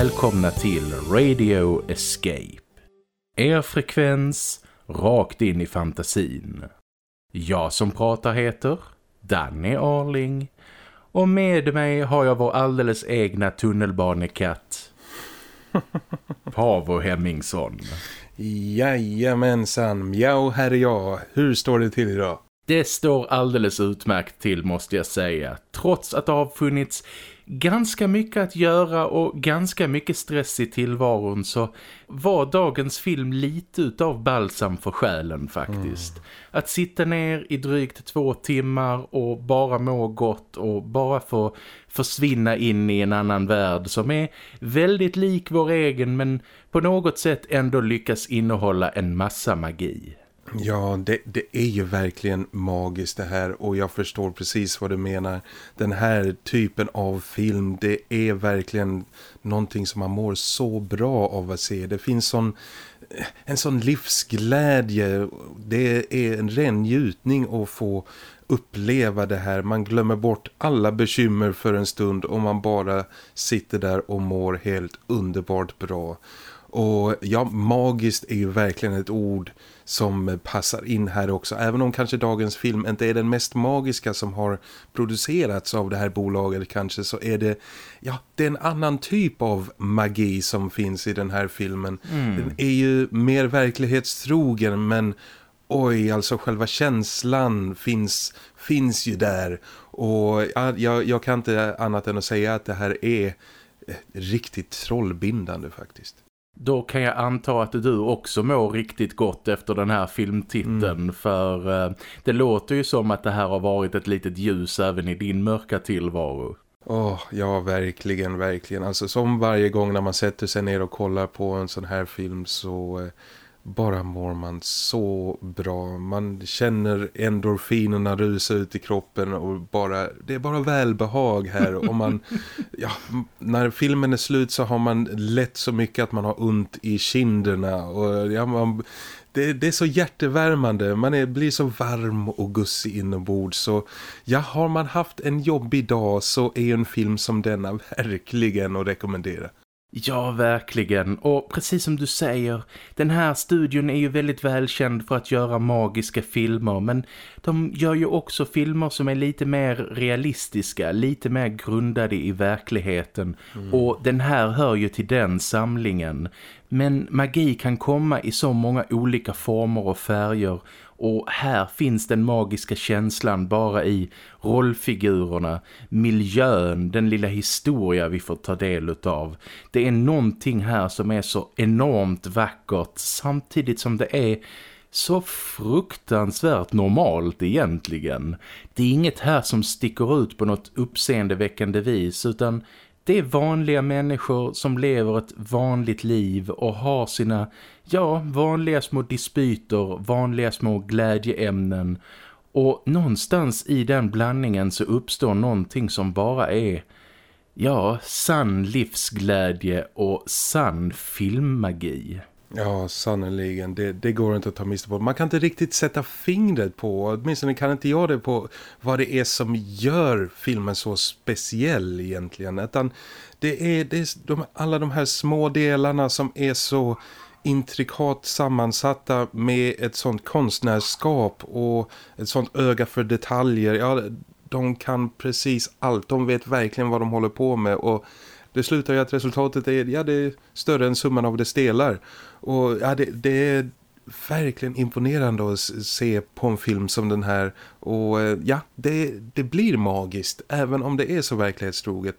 Välkomna till Radio Escape. Er frekvens rakt in i fantasin. Jag som pratar heter Danny Arling och med mig har jag vår alldeles egna tunnelbanekatt Pavo Hemmingsson. Jajamensan, mjau här är jag. Hur står det till idag? Det står alldeles utmärkt till måste jag säga. Trots att det har funnits ganska mycket att göra och ganska mycket stress i tillvaron så var dagens film lite utav balsam för själen faktiskt. Mm. Att sitta ner i drygt två timmar och bara må gott och bara få försvinna in i en annan värld som är väldigt lik vår egen men på något sätt ändå lyckas innehålla en massa magi. Ja, det, det, är ju verkligen magiskt det här och jag förstår precis vad du menar. Den här typen av film, det är verkligen någonting som man mår så bra av att se. Det finns sån, en sån livsglädje, det är en ren njutning att få uppleva det här. Man glömmer bort alla bekymmer för en stund och man bara sitter där och mår helt underbart bra. Och ja, magiskt är ju verkligen ett ord som passar in här också. Även om kanske dagens film inte är den mest magiska som har producerats av det här bolaget kanske så är det ja, det är en annan typ av magi som finns i den här filmen. Mm. Den är ju mer verklighetstrogen men oj, alltså själva känslan finns, finns ju där. Och ja, jag, jag kan inte annat än att säga att det här är riktigt trollbindande faktiskt. Då kan jag anta att du också mår riktigt gott efter den här filmtiteln mm. för eh, det låter ju som att det här har varit ett litet ljus även i din mörka tillvaro. Åh, oh, ja verkligen, verkligen. Alltså som varje gång när man sätter sig ner och kollar på en sån här film så... Eh, bara mår man så bra. Man känner endorfinerna rusa ut i kroppen och bara, det är bara välbehag här. Och man, ja, när filmen är slut så har man lätt så mycket att man har ont i kinderna. Och ja, man, det, det, är så hjärtevärmande. Man är, blir så varm och gussig inombords. Så ja, har man haft en jobbig dag så är en film som denna verkligen att rekommendera. Ja, verkligen. Och precis som du säger, den här studion är ju väldigt välkänd för att göra magiska filmer. Men de gör ju också filmer som är lite mer realistiska, lite mer grundade i verkligheten. Mm. Och den här hör ju till den samlingen. Men magi kan komma i så många olika former och färger och här finns den magiska känslan bara i rollfigurerna, miljön, den lilla historia vi får ta del av. Det är någonting här som är så enormt vackert samtidigt som det är så fruktansvärt normalt egentligen. Det är inget här som sticker ut på något uppseendeväckande vis utan det är vanliga människor som lever ett vanligt liv och har sina, ja, vanliga små dispyter, vanliga små glädjeämnen. Och någonstans i den blandningen så uppstår någonting som bara är, ja, sann livsglädje och sann filmmagi. Ja, sannoliken. Det, det går inte att ta miste på. Man kan inte riktigt sätta fingret på, åtminstone kan inte jag det på vad det är som gör filmen så speciell egentligen. Utan det är, det är de, alla de här små delarna som är så intrikat sammansatta med ett sånt konstnärskap och ett sånt öga för detaljer. Ja, de kan precis allt. De vet verkligen vad de håller på med och det slutar ju att resultatet är, ja, det är större än summan av dess delar. Och ja, det, det är verkligen imponerande att se på en film som den här. Och eh, ja, det, det blir magiskt även om det är så verklighetstroget.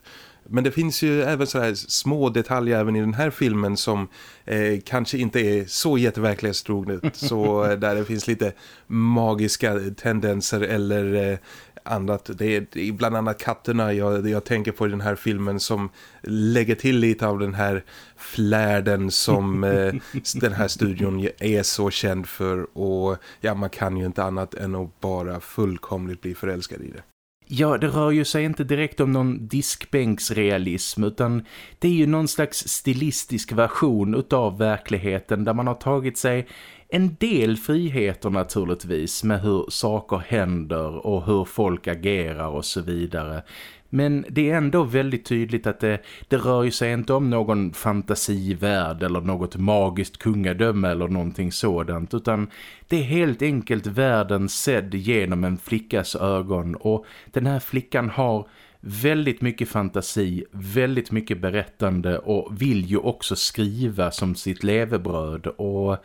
Men det finns ju även så här små detaljer även i den här filmen som eh, kanske inte är så jätteverklighetstroget. så eh, där det finns lite magiska tendenser eller eh, annat. Det är, det är bland annat katterna jag, jag tänker på i den här filmen som lägger till lite av den här flärden som eh, den här studion är så känd för och ja, man kan ju inte annat än att bara fullkomligt bli förälskad i det. Ja, det rör ju sig inte direkt om någon diskbänksrealism utan det är ju någon slags stilistisk version utav verkligheten där man har tagit sig en del friheter naturligtvis med hur saker händer och hur folk agerar och så vidare. Men det är ändå väldigt tydligt att det, det rör sig inte om någon fantasivärld eller något magiskt kungadöme eller någonting sådant utan det är helt enkelt världen sedd genom en flickas ögon och den här flickan har väldigt mycket fantasi, väldigt mycket berättande och vill ju också skriva som sitt levebröd och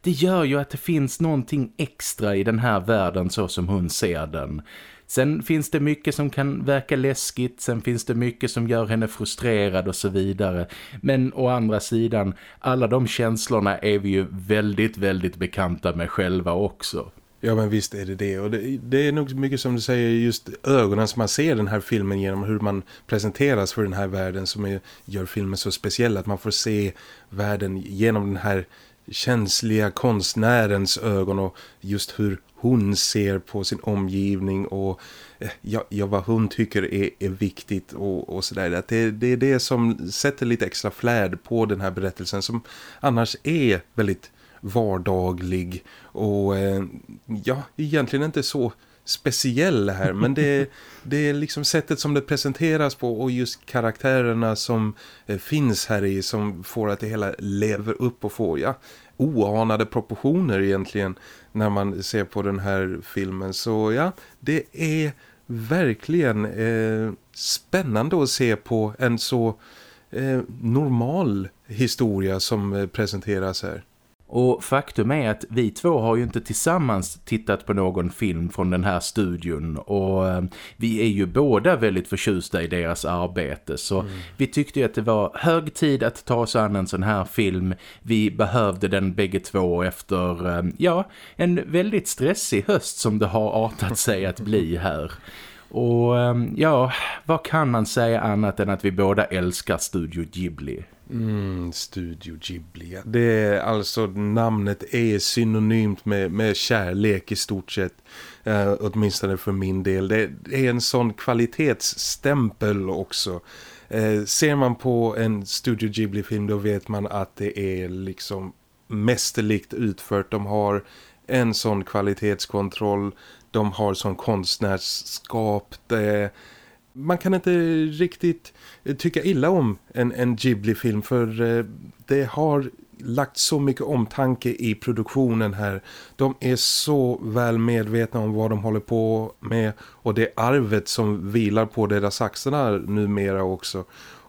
det gör ju att det finns någonting extra i den här världen så som hon ser den. Sen finns det mycket som kan verka läskigt, sen finns det mycket som gör henne frustrerad och så vidare. Men å andra sidan, alla de känslorna är vi ju väldigt, väldigt bekanta med själva också. Ja men visst är det det och det, det, är nog mycket som du säger just ögonen som man ser den här filmen genom hur man presenteras för den här världen som är, gör filmen så speciell att man får se världen genom den här känsliga konstnärens ögon och just hur hon ser på sin omgivning och eh, ja, ja, vad hon tycker är, är viktigt och, och sådär. Det, det är det som sätter lite extra flärd på den här berättelsen som annars är väldigt vardaglig och eh, ja, egentligen inte så speciell här men det, det är liksom sättet som det presenteras på och just karaktärerna som eh, finns här i som får att det hela lever upp och får ja, oanade proportioner egentligen när man ser på den här filmen så ja, det är verkligen eh, spännande att se på en så eh, normal historia som eh, presenteras här. Och faktum är att vi två har ju inte tillsammans tittat på någon film från den här studion och eh, vi är ju båda väldigt förtjusta i deras arbete så mm. vi tyckte ju att det var hög tid att ta oss an en sån här film. Vi behövde den bägge två efter, eh, ja, en väldigt stressig höst som det har artat sig att bli här. Och eh, ja, vad kan man säga annat än att vi båda älskar Studio Ghibli? Mm, Studio Ghibli. Det är alltså namnet är synonymt med, med kärlek i stort sett. Uh, åtminstone för min del. Det, det är en sån kvalitetsstämpel också. Uh, ser man på en Studio Ghibli-film då vet man att det är liksom mästerligt utfört. De har en sån kvalitetskontroll. De har sån konstnärsskap. Det man kan inte riktigt eh, tycka illa om en, en Ghibli-film för eh, det har lagt så mycket omtanke i produktionen här. De är så väl medvetna om vad de håller på med och det arvet som vilar på deras axlar numera också.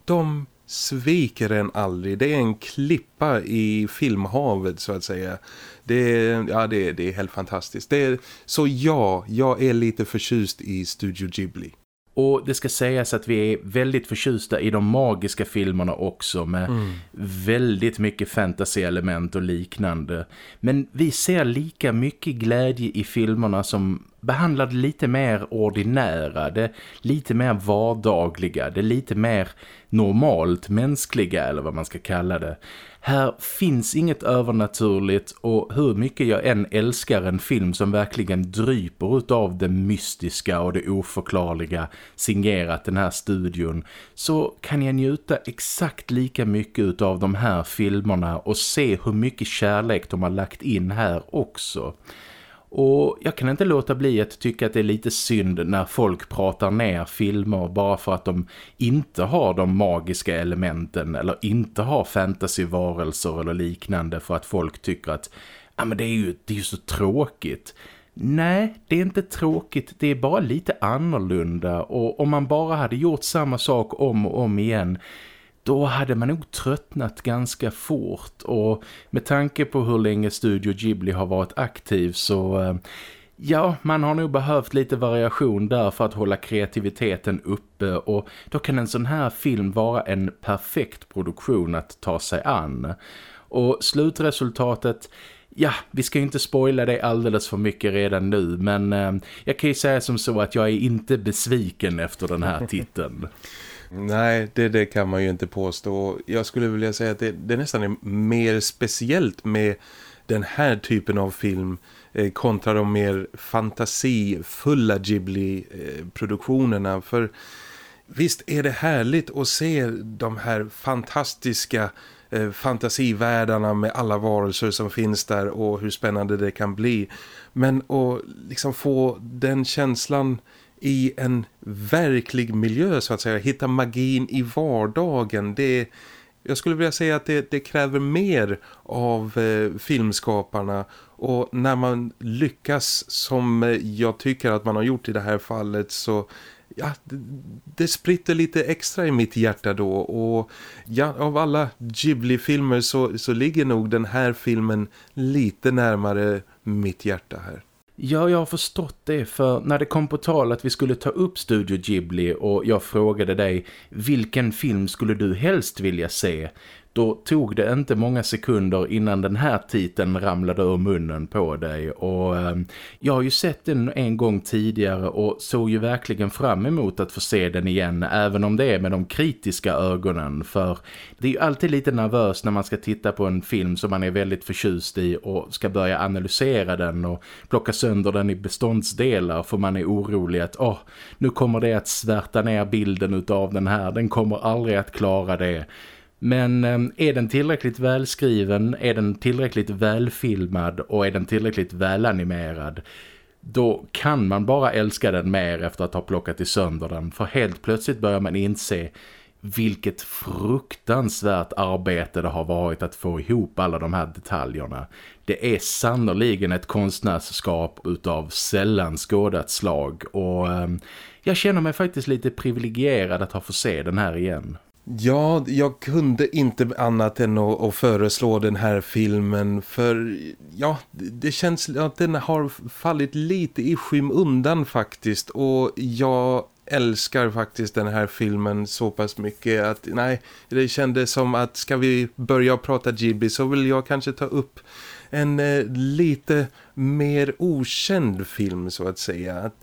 De sviker en aldrig. Det är en klippa i filmhavet så att säga. Det är, ja, det, det är helt fantastiskt. Det är, så ja, jag är lite förtjust i Studio Ghibli. Och det ska sägas att vi är väldigt förtjusta i de magiska filmerna också med mm. väldigt mycket fantasy-element och liknande. Men vi ser lika mycket glädje i filmerna som behandlar det lite mer ordinära, det lite mer vardagliga, det lite mer normalt mänskliga eller vad man ska kalla det. Här finns inget övernaturligt och hur mycket jag än älskar en film som verkligen dryper av det mystiska och det oförklarliga signerat den här studion så kan jag njuta exakt lika mycket av de här filmerna och se hur mycket kärlek de har lagt in här också. Och jag kan inte låta bli att tycka att det är lite synd när folk pratar ner filmer bara för att de inte har de magiska elementen eller inte har fantasyvarelser eller liknande för att folk tycker att ah, men det, är ju, det är ju så tråkigt. Nej, det är inte tråkigt. Det är bara lite annorlunda och om man bara hade gjort samma sak om och om igen då hade man nog tröttnat ganska fort och med tanke på hur länge Studio Ghibli har varit aktiv så eh, ja, man har nog behövt lite variation där för att hålla kreativiteten uppe och då kan en sån här film vara en perfekt produktion att ta sig an. Och slutresultatet Ja, vi ska ju inte spoila det alldeles för mycket redan nu men eh, jag kan ju säga som så att jag är inte besviken efter den här titeln. Nej, det, det kan man ju inte påstå. Jag skulle vilja säga att det, det nästan är mer speciellt med den här typen av film eh, kontra de mer fantasifulla Ghibli-produktionerna. För visst är det härligt att se de här fantastiska eh, fantasivärldarna med alla varelser som finns där och hur spännande det kan bli. Men att liksom få den känslan i en verklig miljö så att säga. Hitta magin i vardagen. Det, jag skulle vilja säga att det, det kräver mer av eh, filmskaparna och när man lyckas som eh, jag tycker att man har gjort i det här fallet så ja, det, det spritter lite extra i mitt hjärta då och ja, av alla Ghibli-filmer så, så ligger nog den här filmen lite närmare mitt hjärta här. Ja, jag har förstått det för när det kom på tal att vi skulle ta upp Studio Ghibli och jag frågade dig vilken film skulle du helst vilja se? Då tog det inte många sekunder innan den här titeln ramlade ur munnen på dig. Och eh, jag har ju sett den en gång tidigare och såg ju verkligen fram emot att få se den igen även om det är med de kritiska ögonen. För det är ju alltid lite nervöst när man ska titta på en film som man är väldigt förtjust i och ska börja analysera den och plocka sönder den i beståndsdelar för man är orolig att åh, nu kommer det att svärta ner bilden utav den här, den kommer aldrig att klara det men ehm, är den tillräckligt välskriven, är den tillräckligt välfilmad och är den tillräckligt välanimerad då kan man bara älska den mer efter att ha plockat i sönder den. För helt plötsligt börjar man inse vilket fruktansvärt arbete det har varit att få ihop alla de här detaljerna. Det är sannoliken ett konstnärsskap utav sällan skådat slag och eh, jag känner mig faktiskt lite privilegierad att ha fått se den här igen. Ja, jag kunde inte annat än att, att, föreslå den här filmen för ja, det känns att den har fallit lite i skymundan faktiskt och jag älskar faktiskt den här filmen så pass mycket att nej, det kändes som att ska vi börja prata Ghibli så vill jag kanske ta upp en eh, lite mer okänd film så att säga. Att,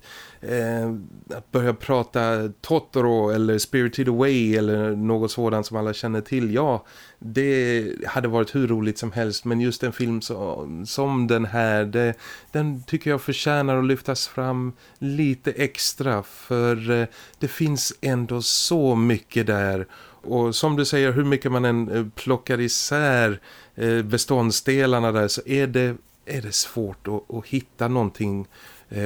eh, att börja prata Totoro eller Spirited Away eller något sådant som alla känner till, ja, det hade varit hur roligt som helst. Men just en film så, som den här, det, den tycker jag förtjänar att lyftas fram lite extra för eh, det finns ändå så mycket där och som du säger, hur mycket man än eh, plockar isär eh, beståndsdelarna där så är det, är det svårt att, att hitta någonting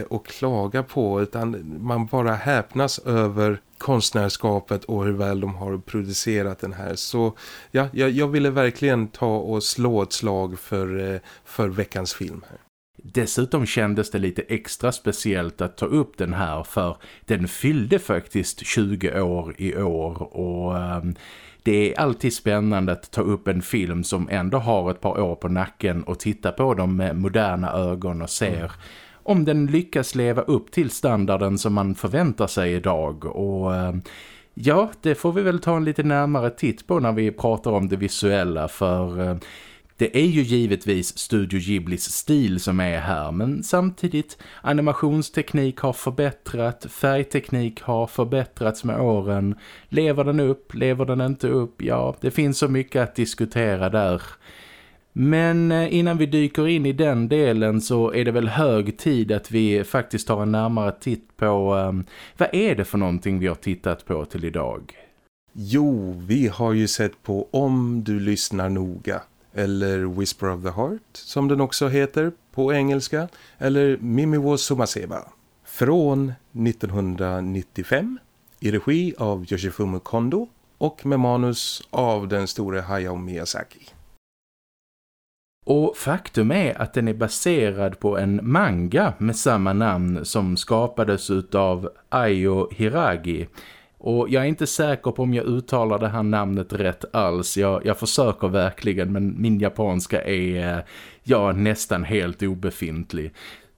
och klaga på utan man bara häpnas över konstnärskapet och hur väl de har producerat den här. Så ja, jag, jag ville verkligen ta och slå ett slag för, för veckans film här. Dessutom kändes det lite extra speciellt att ta upp den här för den fyllde faktiskt 20 år i år och um, det är alltid spännande att ta upp en film som ändå har ett par år på nacken och titta på dem med moderna ögon och ser mm om den lyckas leva upp till standarden som man förväntar sig idag och... Eh, ja, det får vi väl ta en lite närmare titt på när vi pratar om det visuella för eh, det är ju givetvis Studio Ghiblis stil som är här men samtidigt animationsteknik har förbättrat, färgteknik har förbättrats med åren. Lever den upp, lever den inte upp? Ja, det finns så mycket att diskutera där. Men eh, innan vi dyker in i den delen så är det väl hög tid att vi faktiskt tar en närmare titt på um, vad är det för någonting vi har tittat på till idag? Jo, vi har ju sett på Om du lyssnar noga eller Whisper of the Heart som den också heter på engelska eller Mimiwo Sumaseba från 1995 i regi av Yoshifumu Kondo och med manus av den store Hayao Miyazaki. Och faktum är att den är baserad på en manga med samma namn som skapades av Ayo Hiragi- och jag är inte säker på om jag uttalar det här namnet rätt alls. Jag, jag försöker verkligen men min japanska är eh, ja, nästan helt obefintlig.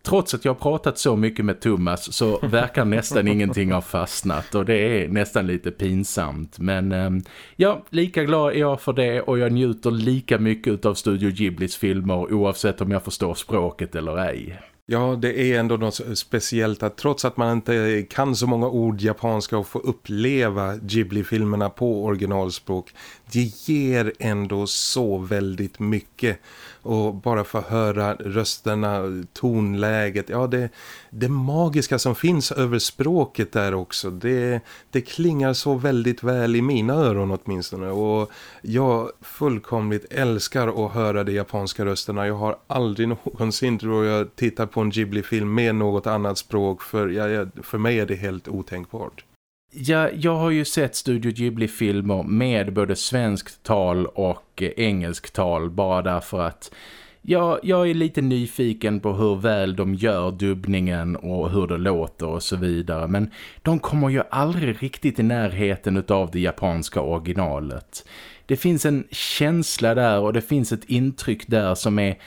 Trots att jag har pratat så mycket med Thomas så verkar nästan ingenting ha fastnat och det är nästan lite pinsamt. Men ehm, ja, lika glad är jag för det och jag njuter lika mycket av Studio Ghiblis filmer oavsett om jag förstår språket eller ej. Ja, det är ändå något speciellt att trots att man inte kan så många ord japanska och få uppleva Ghibli-filmerna på originalspråk, det ger ändå så väldigt mycket och bara få höra rösterna, tonläget, ja det, det magiska som finns över språket där också, det, det klingar så väldigt väl i mina öron åtminstone och jag fullkomligt älskar att höra de japanska rösterna. Jag har aldrig någonsin tror jag tittat på en Ghibli-film med något annat språk för, ja, för mig är det helt otänkbart. Ja, jag har ju sett Studio Ghibli-filmer med både svenskt tal och eh, engelskt tal bara därför att Ja, jag är lite nyfiken på hur väl de gör dubbningen och hur det låter och så vidare. Men de kommer ju aldrig riktigt i närheten av det japanska originalet. Det finns en känsla där och det finns ett intryck där som är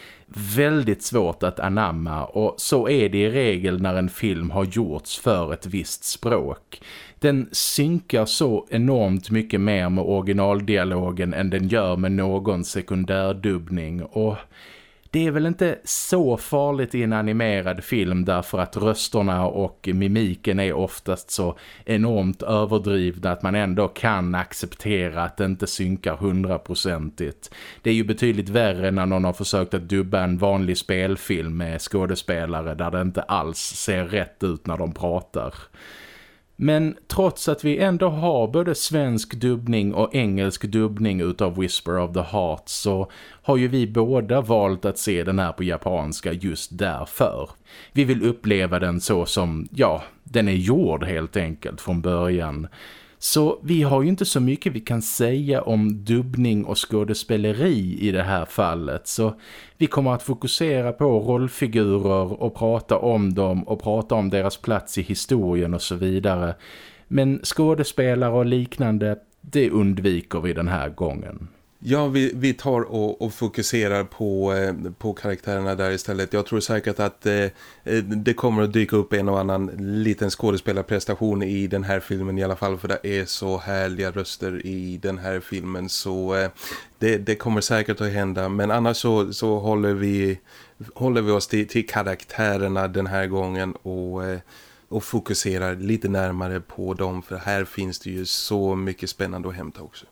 väldigt svårt att anamma och så är det i regel när en film har gjorts för ett visst språk. Den synkar så enormt mycket mer med originaldialogen än den gör med någon sekundärdubbning och det är väl inte så farligt i en animerad film därför att rösterna och mimiken är oftast så enormt överdrivna att man ändå kan acceptera att det inte synkar hundraprocentigt. Det är ju betydligt värre när någon har försökt att dubba en vanlig spelfilm med skådespelare där det inte alls ser rätt ut när de pratar. Men trots att vi ändå har både svensk dubbning och engelsk dubbning utav Whisper of the Heart så har ju vi båda valt att se den här på japanska just därför. Vi vill uppleva den så som, ja, den är gjord helt enkelt från början. Så vi har ju inte så mycket vi kan säga om dubbning och skådespeleri i det här fallet. Så vi kommer att fokusera på rollfigurer och prata om dem och prata om deras plats i historien och så vidare. Men skådespelare och liknande, det undviker vi den här gången. Ja, vi, vi tar och, och fokuserar på, eh, på karaktärerna där istället. Jag tror säkert att eh, eh, det kommer att dyka upp en och annan liten skådespelarprestation i den här filmen i alla fall. För det är så härliga röster i den här filmen så eh, det, det, kommer säkert att hända. Men annars så, så håller, vi, håller vi oss till, till karaktärerna den här gången och eh, och fokuserar lite närmare på dem för här finns det ju så mycket spännande att hämta också.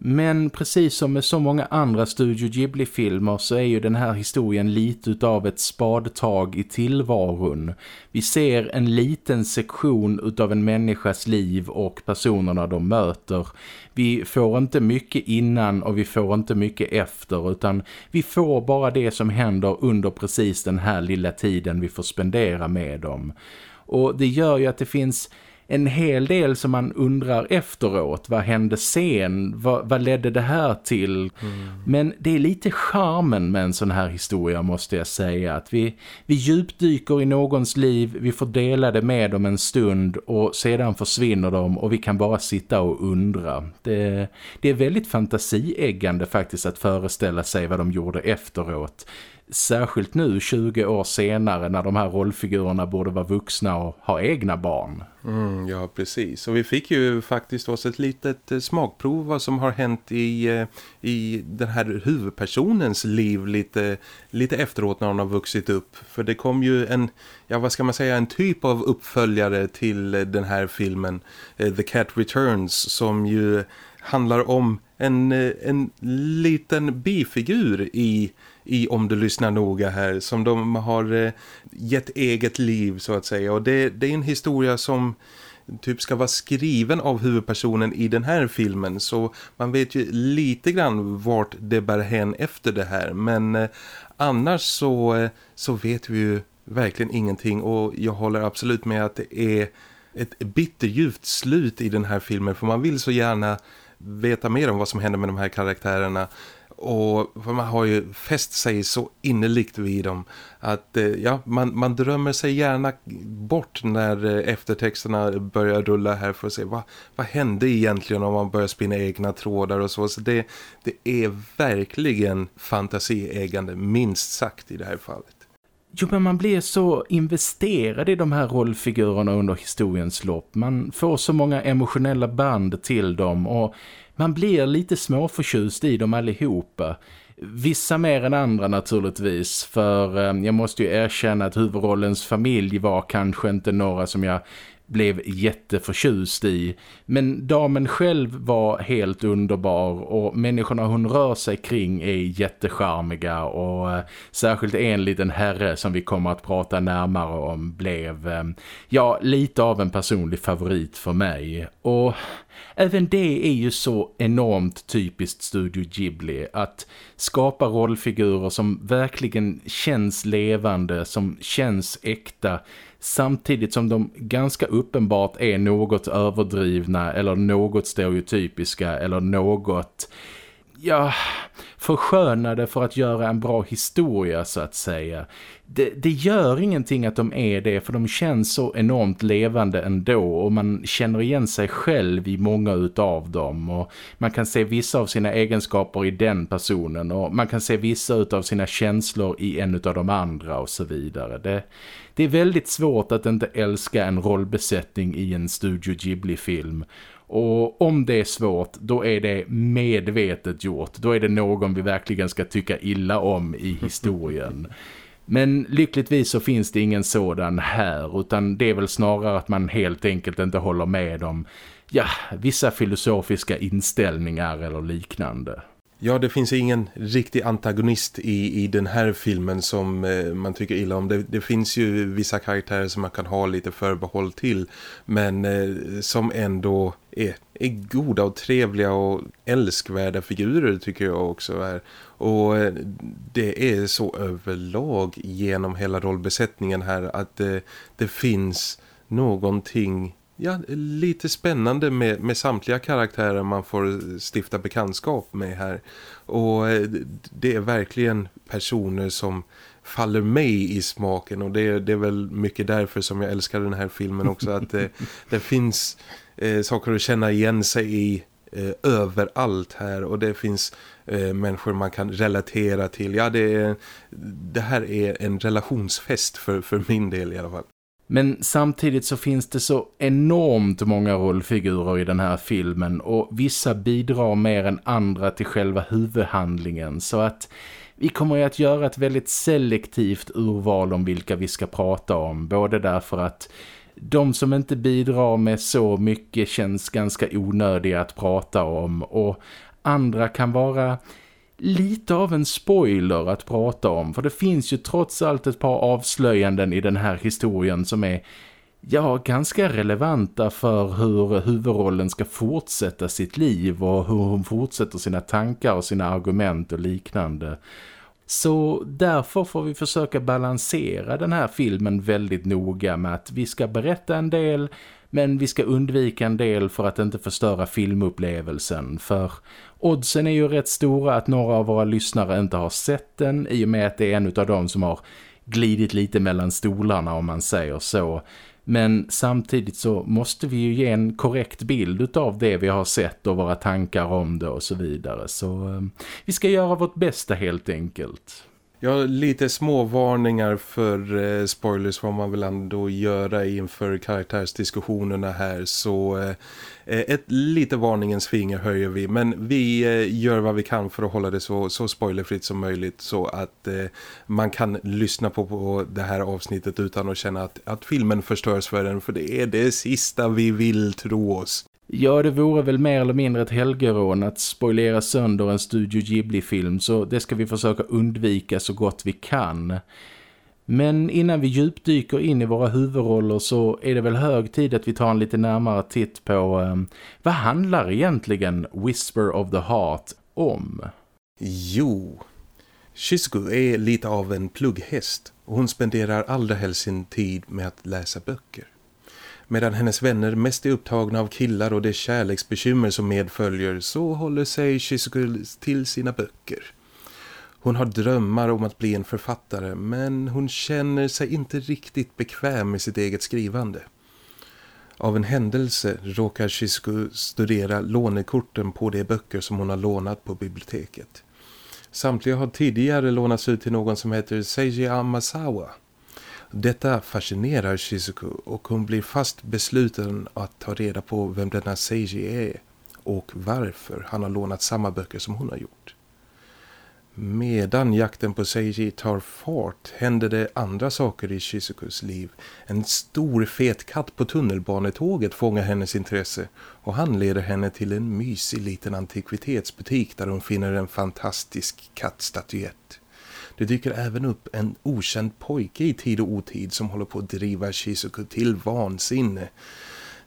Men precis som med så många andra Studio Ghibli-filmer så är ju den här historien lite utav ett spadtag i tillvaron. Vi ser en liten sektion utav en människas liv och personerna de möter. Vi får inte mycket innan och vi får inte mycket efter utan vi får bara det som händer under precis den här lilla tiden vi får spendera med dem. Och det gör ju att det finns en hel del som man undrar efteråt. Vad hände sen? Vad, vad ledde det här till? Mm. Men det är lite charmen med en sån här historia måste jag säga. Att vi, vi djupdyker i någons liv, vi får dela det med dem en stund och sedan försvinner de och vi kan bara sitta och undra. Det, det är väldigt fantasieggande faktiskt att föreställa sig vad de gjorde efteråt. Särskilt nu 20 år senare när de här rollfigurerna borde vara vuxna och ha egna barn. Mm, ja, precis. Och vi fick ju faktiskt oss ett litet eh, smakprov vad som har hänt i, eh, i den här huvudpersonens liv lite, lite efteråt när hon har vuxit upp. För det kom ju en, ja vad ska man säga, en typ av uppföljare till eh, den här filmen, The Cat Returns, som ju handlar om en, en liten bifigur i i Om du lyssnar noga här som de har eh, gett eget liv så att säga. Och det, det är en historia som typ ska vara skriven av huvudpersonen i den här filmen. Så man vet ju lite grann vart det bär hän efter det här. Men eh, annars så, eh, så vet vi ju verkligen ingenting. Och jag håller absolut med att det är ett bitterljuvt slut i den här filmen. För man vill så gärna veta mer om vad som händer med de här karaktärerna och man har ju fäst sig så innerligt vid dem att eh, ja, man, man drömmer sig gärna bort när eh, eftertexterna börjar rulla här för att se vad, vad hände egentligen om man börjar spinna egna trådar och så. Så det, det är verkligen fantasieägande minst sagt i det här fallet. Jo, men man blir så investerad i de här rollfigurerna under historiens lopp. Man får så många emotionella band till dem och man blir lite småförtjust i dem allihopa. Vissa mer än andra naturligtvis, för eh, jag måste ju erkänna att huvudrollens familj var kanske inte några som jag blev jätteförtjust i. Men damen själv var helt underbar och människorna hon rör sig kring är jättecharmiga och eh, särskilt en liten herre som vi kommer att prata närmare om blev, eh, ja, lite av en personlig favorit för mig. Och även det är ju så enormt typiskt Studio Ghibli att skapa rollfigurer som verkligen känns levande, som känns äkta samtidigt som de ganska uppenbart är något överdrivna eller något stereotypiska eller något ja, förskönade för att göra en bra historia så att säga. Det, det, gör ingenting att de är det för de känns så enormt levande ändå och man känner igen sig själv i många utav dem och man kan se vissa av sina egenskaper i den personen och man kan se vissa utav sina känslor i en utav de andra och så vidare. Det, det är väldigt svårt att inte älska en rollbesättning i en Studio Ghibli-film och om det är svårt, då är det medvetet gjort. Då är det någon vi verkligen ska tycka illa om i historien. Men lyckligtvis så finns det ingen sådan här utan det är väl snarare att man helt enkelt inte håller med om ja, vissa filosofiska inställningar eller liknande. Ja, det finns ingen riktig antagonist i, i den här filmen som eh, man tycker illa om. Det, det, finns ju vissa karaktärer som man kan ha lite förbehåll till. Men eh, som ändå är, är goda och trevliga och älskvärda figurer tycker jag också är. Och eh, det är så överlag genom hela rollbesättningen här att eh, det finns någonting ja, lite spännande med, med samtliga karaktärer man får stifta bekantskap med här. Och eh, det är verkligen personer som faller mig i smaken och det, det är väl mycket därför som jag älskar den här filmen också att det, det finns eh, saker att känna igen sig i eh, överallt här och det finns eh, människor man kan relatera till. Ja, det, är, det här är en relationsfest för, för min del i alla fall. Men samtidigt så finns det så enormt många rollfigurer i den här filmen och vissa bidrar mer än andra till själva huvudhandlingen så att vi kommer att göra ett väldigt selektivt urval om vilka vi ska prata om. Både därför att de som inte bidrar med så mycket känns ganska onödiga att prata om och andra kan vara lite av en spoiler att prata om. För det finns ju trots allt ett par avslöjanden i den här historien som är ja, ganska relevanta för hur huvudrollen ska fortsätta sitt liv och hur hon fortsätter sina tankar och sina argument och liknande. Så därför får vi försöka balansera den här filmen väldigt noga med att vi ska berätta en del men vi ska undvika en del för att inte förstöra filmupplevelsen för oddsen är ju rätt stora att några av våra lyssnare inte har sett den i och med att det är en av dem som har glidit lite mellan stolarna om man säger så. Men samtidigt så måste vi ju ge en korrekt bild av det vi har sett och våra tankar om det och så vidare. Så eh, vi ska göra vårt bästa helt enkelt. Ja, lite små varningar för eh, spoilers får man väl ändå göra inför karaktärsdiskussionerna här. Så eh, eh, ett lite varningens finger höjer vi. Men vi eh, gör vad vi kan för att hålla det så, så spoilerfritt som möjligt. Så att eh, man kan lyssna på, på det här avsnittet utan att känna att, att filmen förstörs för den. För det är det sista vi vill tro oss. Ja, det vore väl mer eller mindre ett helgerån att spoilera sönder en Studio Ghibli-film så det ska vi försöka undvika så gott vi kan. Men innan vi djupdyker in i våra huvudroller så är det väl hög tid att vi tar en lite närmare titt på eh, vad handlar egentligen Whisper of the Heart om? Jo, Shizuku är lite av en plugghäst och hon spenderar allra helst sin tid med att läsa böcker medan hennes vänner mest är upptagna av killar och det kärleksbekymmer som medföljer så håller sig Shizuku till sina böcker. Hon har drömmar om att bli en författare men hon känner sig inte riktigt bekväm med sitt eget skrivande. Av en händelse råkar Shizuku studera lånekorten på de böcker som hon har lånat på biblioteket. Samtliga har tidigare lånats ut till någon som heter Seiji Amasawa- detta fascinerar Shizuku och hon blir fast besluten att ta reda på vem denna Seiji är och varför han har lånat samma böcker som hon har gjort. Medan jakten på Seiji tar fart händer det andra saker i Shizukus liv. En stor fet katt på tunnelbanetåget fångar hennes intresse och han leder henne till en mysig liten antikvitetsbutik där hon finner en fantastisk kattstatyett. Det dyker även upp en okänd pojke i tid och otid som håller på att driva Shizuku till vansinne.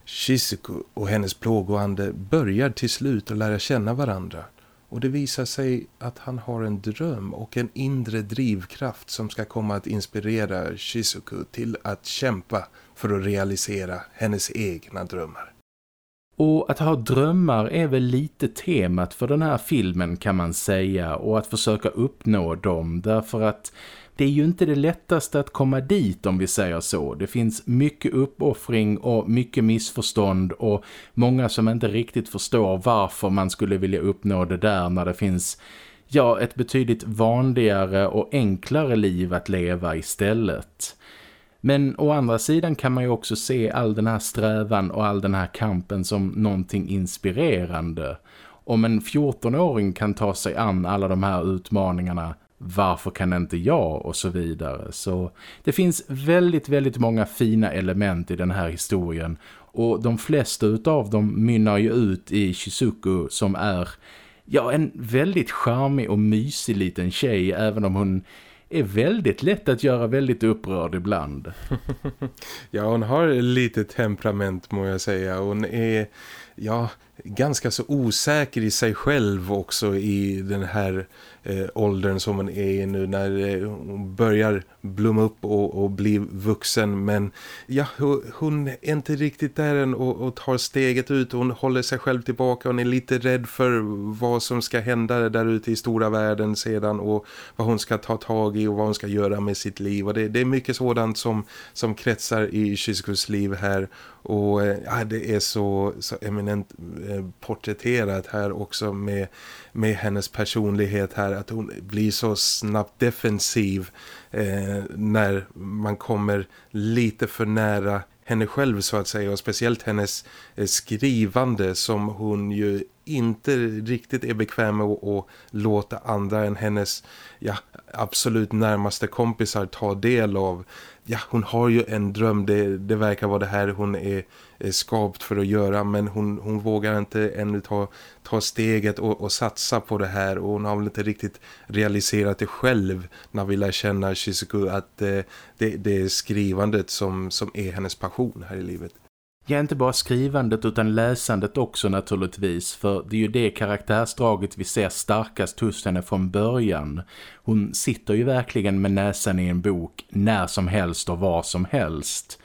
Shizuku och hennes plågoande börjar till slut att lära känna varandra. Och det visar sig att han har en dröm och en inre drivkraft som ska komma att inspirera Shizuku till att kämpa för att realisera hennes egna drömmar. Och att ha drömmar är väl lite temat för den här filmen kan man säga och att försöka uppnå dem därför att det är ju inte det lättaste att komma dit om vi säger så. Det finns mycket uppoffring och mycket missförstånd och många som inte riktigt förstår varför man skulle vilja uppnå det där när det finns ja, ett betydligt vanligare och enklare liv att leva istället. Men å andra sidan kan man ju också se all den här strävan och all den här kampen som någonting inspirerande. Om en 14-åring kan ta sig an alla de här utmaningarna varför kan inte jag och så vidare. Så det finns väldigt, väldigt många fina element i den här historien och de flesta av dem mynnar ju ut i Shizuku som är ja, en väldigt charmig och mysig liten tjej även om hon är väldigt lätt att göra väldigt upprörd ibland. ja, hon har lite temperament må jag säga. Hon är ja, ganska så osäker i sig själv också i den här eh, åldern som hon är i nu när eh, hon börjar blomma upp och, och bli vuxen. Men ja, hon är inte riktigt där än och, och tar steget ut. Hon håller sig själv tillbaka. Hon är lite rädd för vad som ska hända där ute i stora världen sedan och vad hon ska ta tag i och vad hon ska göra med sitt liv. Och det, det är mycket sådant som, som kretsar i Shizukus liv här. Och eh, ja, det är så, så eminent eh, porträtterat här också med, med hennes personlighet här att hon blir så snabbt defensiv eh, när man kommer lite för nära henne själv så att säga och speciellt hennes eh, skrivande som hon ju inte riktigt är bekväm med att låta andra än hennes ja, absolut närmaste kompisar ta del av ja, hon har ju en dröm. Det, det verkar vara det här hon är skapt för att göra. Men hon, hon vågar inte ännu ta, ta steget och, och satsa på det här. Och hon har väl inte riktigt realiserat det själv när vi lär känna Shizuku. Att eh, det, det är skrivandet som, som är hennes passion här i livet. Ja, inte bara skrivandet utan läsandet också naturligtvis. För det är ju det karaktärsdraget vi ser starkast hos henne från början. Hon sitter ju verkligen med näsan i en bok när som helst och var som helst.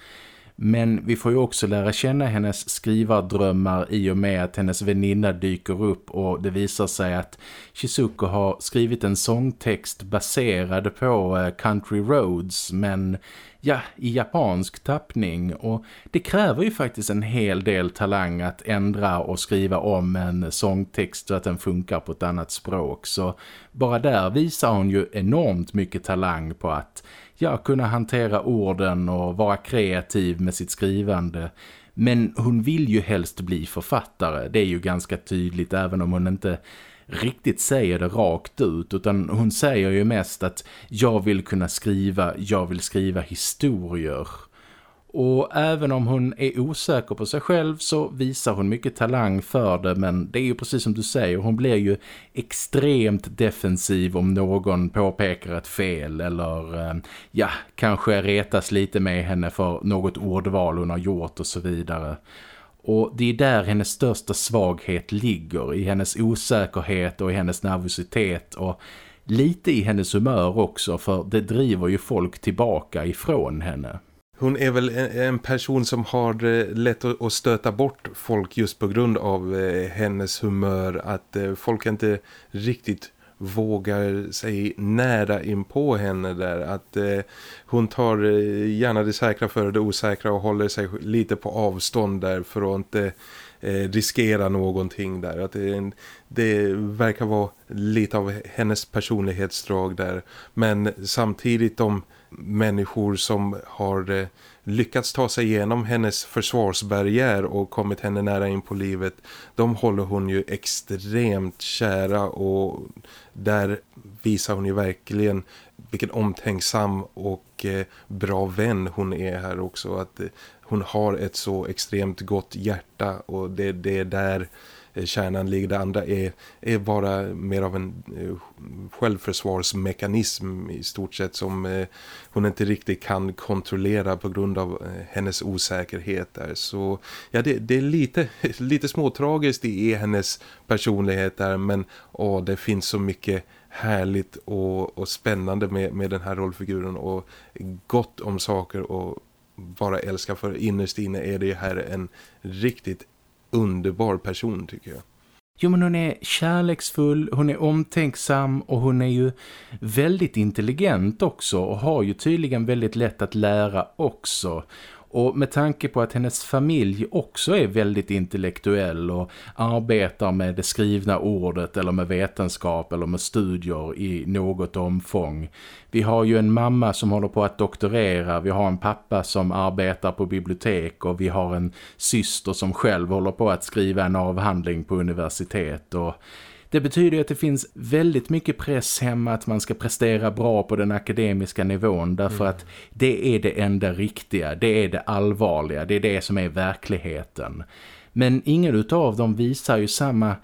Men vi får ju också lära känna hennes skrivardrömmar i och med att hennes väninna dyker upp och det visar sig att Shizuko har skrivit en sångtext baserad på eh, Country Roads men ja, i japansk tappning. Och det kräver ju faktiskt en hel del talang att ändra och skriva om en sångtext så att den funkar på ett annat språk. Så bara där visar hon ju enormt mycket talang på att ja, kunna hantera orden och vara kreativ med sitt skrivande. Men hon vill ju helst bli författare, det är ju ganska tydligt även om hon inte riktigt säger det rakt ut utan hon säger ju mest att jag vill kunna skriva, jag vill skriva historier. Och även om hon är osäker på sig själv så visar hon mycket talang för det men det är ju precis som du säger, hon blir ju extremt defensiv om någon påpekar ett fel eller eh, ja, kanske retas lite med henne för något ordval hon har gjort och så vidare. Och det är där hennes största svaghet ligger, i hennes osäkerhet och i hennes nervositet och lite i hennes humör också för det driver ju folk tillbaka ifrån henne. Hon är väl en person som har lätt att stöta bort folk just på grund av eh, hennes humör. Att eh, folk inte riktigt vågar sig nära in på henne där. Att eh, hon tar eh, gärna det säkra före det osäkra och håller sig lite på avstånd där för att inte eh, riskera någonting där. Att det, det verkar vara lite av hennes personlighetsdrag där. Men samtidigt de människor som har eh, lyckats ta sig igenom hennes försvarsbarriär och kommit henne nära in på livet de håller hon ju extremt kära och där visar hon ju verkligen vilken omtänksam och eh, bra vän hon är här också att eh, hon har ett så extremt gott hjärta och det, det är där Eh, kärnan ligger. Det andra är, är bara mer av en eh, självförsvarsmekanism i stort sett som eh, hon inte riktigt kan kontrollera på grund av hennes osäkerhet där. Så ja, det, det är lite, lite småtragiskt i hennes personlighet där men åh, det finns så mycket härligt och, och spännande med, med den här rollfiguren och gott om saker och bara älska för innerst inne är det här en riktigt underbar person tycker jag. Jo men hon är kärleksfull, hon är omtänksam och hon är ju väldigt intelligent också och har ju tydligen väldigt lätt att lära också. Och med tanke på att hennes familj också är väldigt intellektuell och arbetar med det skrivna ordet eller med vetenskap eller med studier i något omfång. Vi har ju en mamma som håller på att doktorera, vi har en pappa som arbetar på bibliotek och vi har en syster som själv håller på att skriva en avhandling på universitet och det betyder att det finns väldigt mycket press hemma att man ska prestera bra på den akademiska nivån därför mm. att det är det enda riktiga, det är det allvarliga, det är det som är verkligheten. Men ingen av dem visar ju samma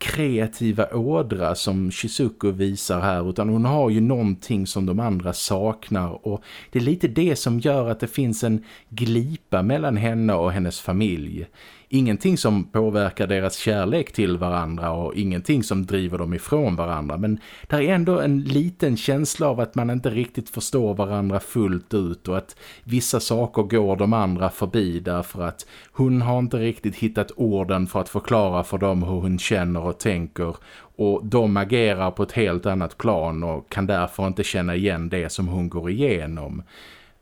kreativa ådra som Shizuku visar här utan hon har ju någonting som de andra saknar och det är lite det som gör att det finns en glipa mellan henne och hennes familj ingenting som påverkar deras kärlek till varandra och ingenting som driver dem ifrån varandra. Men det är ändå en liten känsla av att man inte riktigt förstår varandra fullt ut och att vissa saker går de andra förbi därför att hon har inte riktigt hittat orden för att förklara för dem hur hon känner och tänker och de agerar på ett helt annat plan och kan därför inte känna igen det som hon går igenom.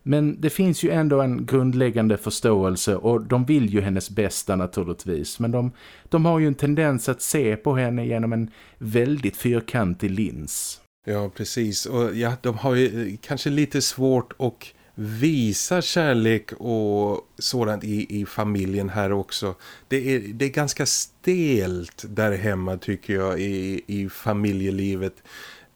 Men det finns ju ändå en grundläggande förståelse och de vill ju hennes bästa naturligtvis. Men de, de har ju en tendens att se på henne genom en väldigt fyrkantig lins. Ja, precis. Och ja, de har ju eh, kanske lite svårt att visa kärlek och sådant i, i familjen här också. Det är, det är ganska stelt där hemma tycker jag i, i familjelivet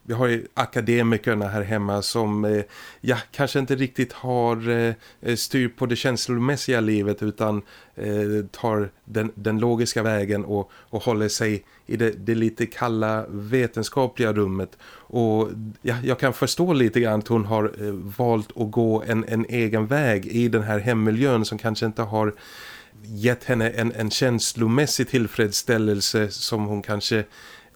vi har ju akademikerna här hemma som eh, ja, kanske inte riktigt har eh, eh, styr på det känslomässiga livet utan eh, tar den, den logiska vägen och, och håller sig i det, det lite kalla vetenskapliga rummet. Och ja, jag kan förstå lite grann att hon har eh, valt att gå en, en egen väg i den här hemmiljön som kanske inte har gett henne en, en känslomässig tillfredsställelse som hon kanske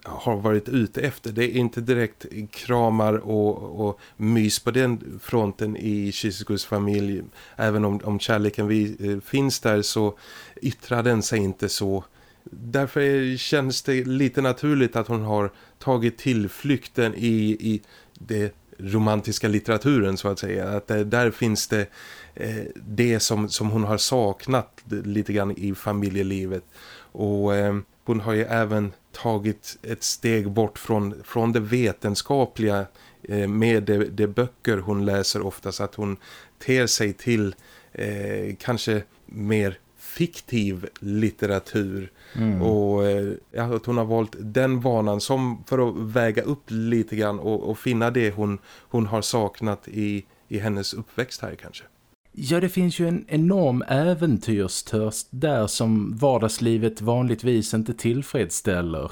har varit ute efter. Det är inte direkt kramar och, och mys på den fronten i Shizukus familj. Även om, om kärleken vi, eh, finns där så yttrar den sig inte så. Därför känns det lite naturligt att hon har tagit tillflykten i, i det romantiska litteraturen så att säga. Att det, där finns det eh, det som, som hon har saknat lite grann i familjelivet. Och eh, hon har ju även tagit ett steg bort från, från det vetenskapliga eh, med de, de, böcker hon läser ofta så att hon ter sig till eh, kanske mer fiktiv litteratur mm. och eh, ja, att hon har valt den vanan som för att väga upp lite grann och, och finna det hon, hon har saknat i, i hennes uppväxt här kanske. Ja, det finns ju en enorm äventyrstörst där som vardagslivet vanligtvis inte tillfredsställer.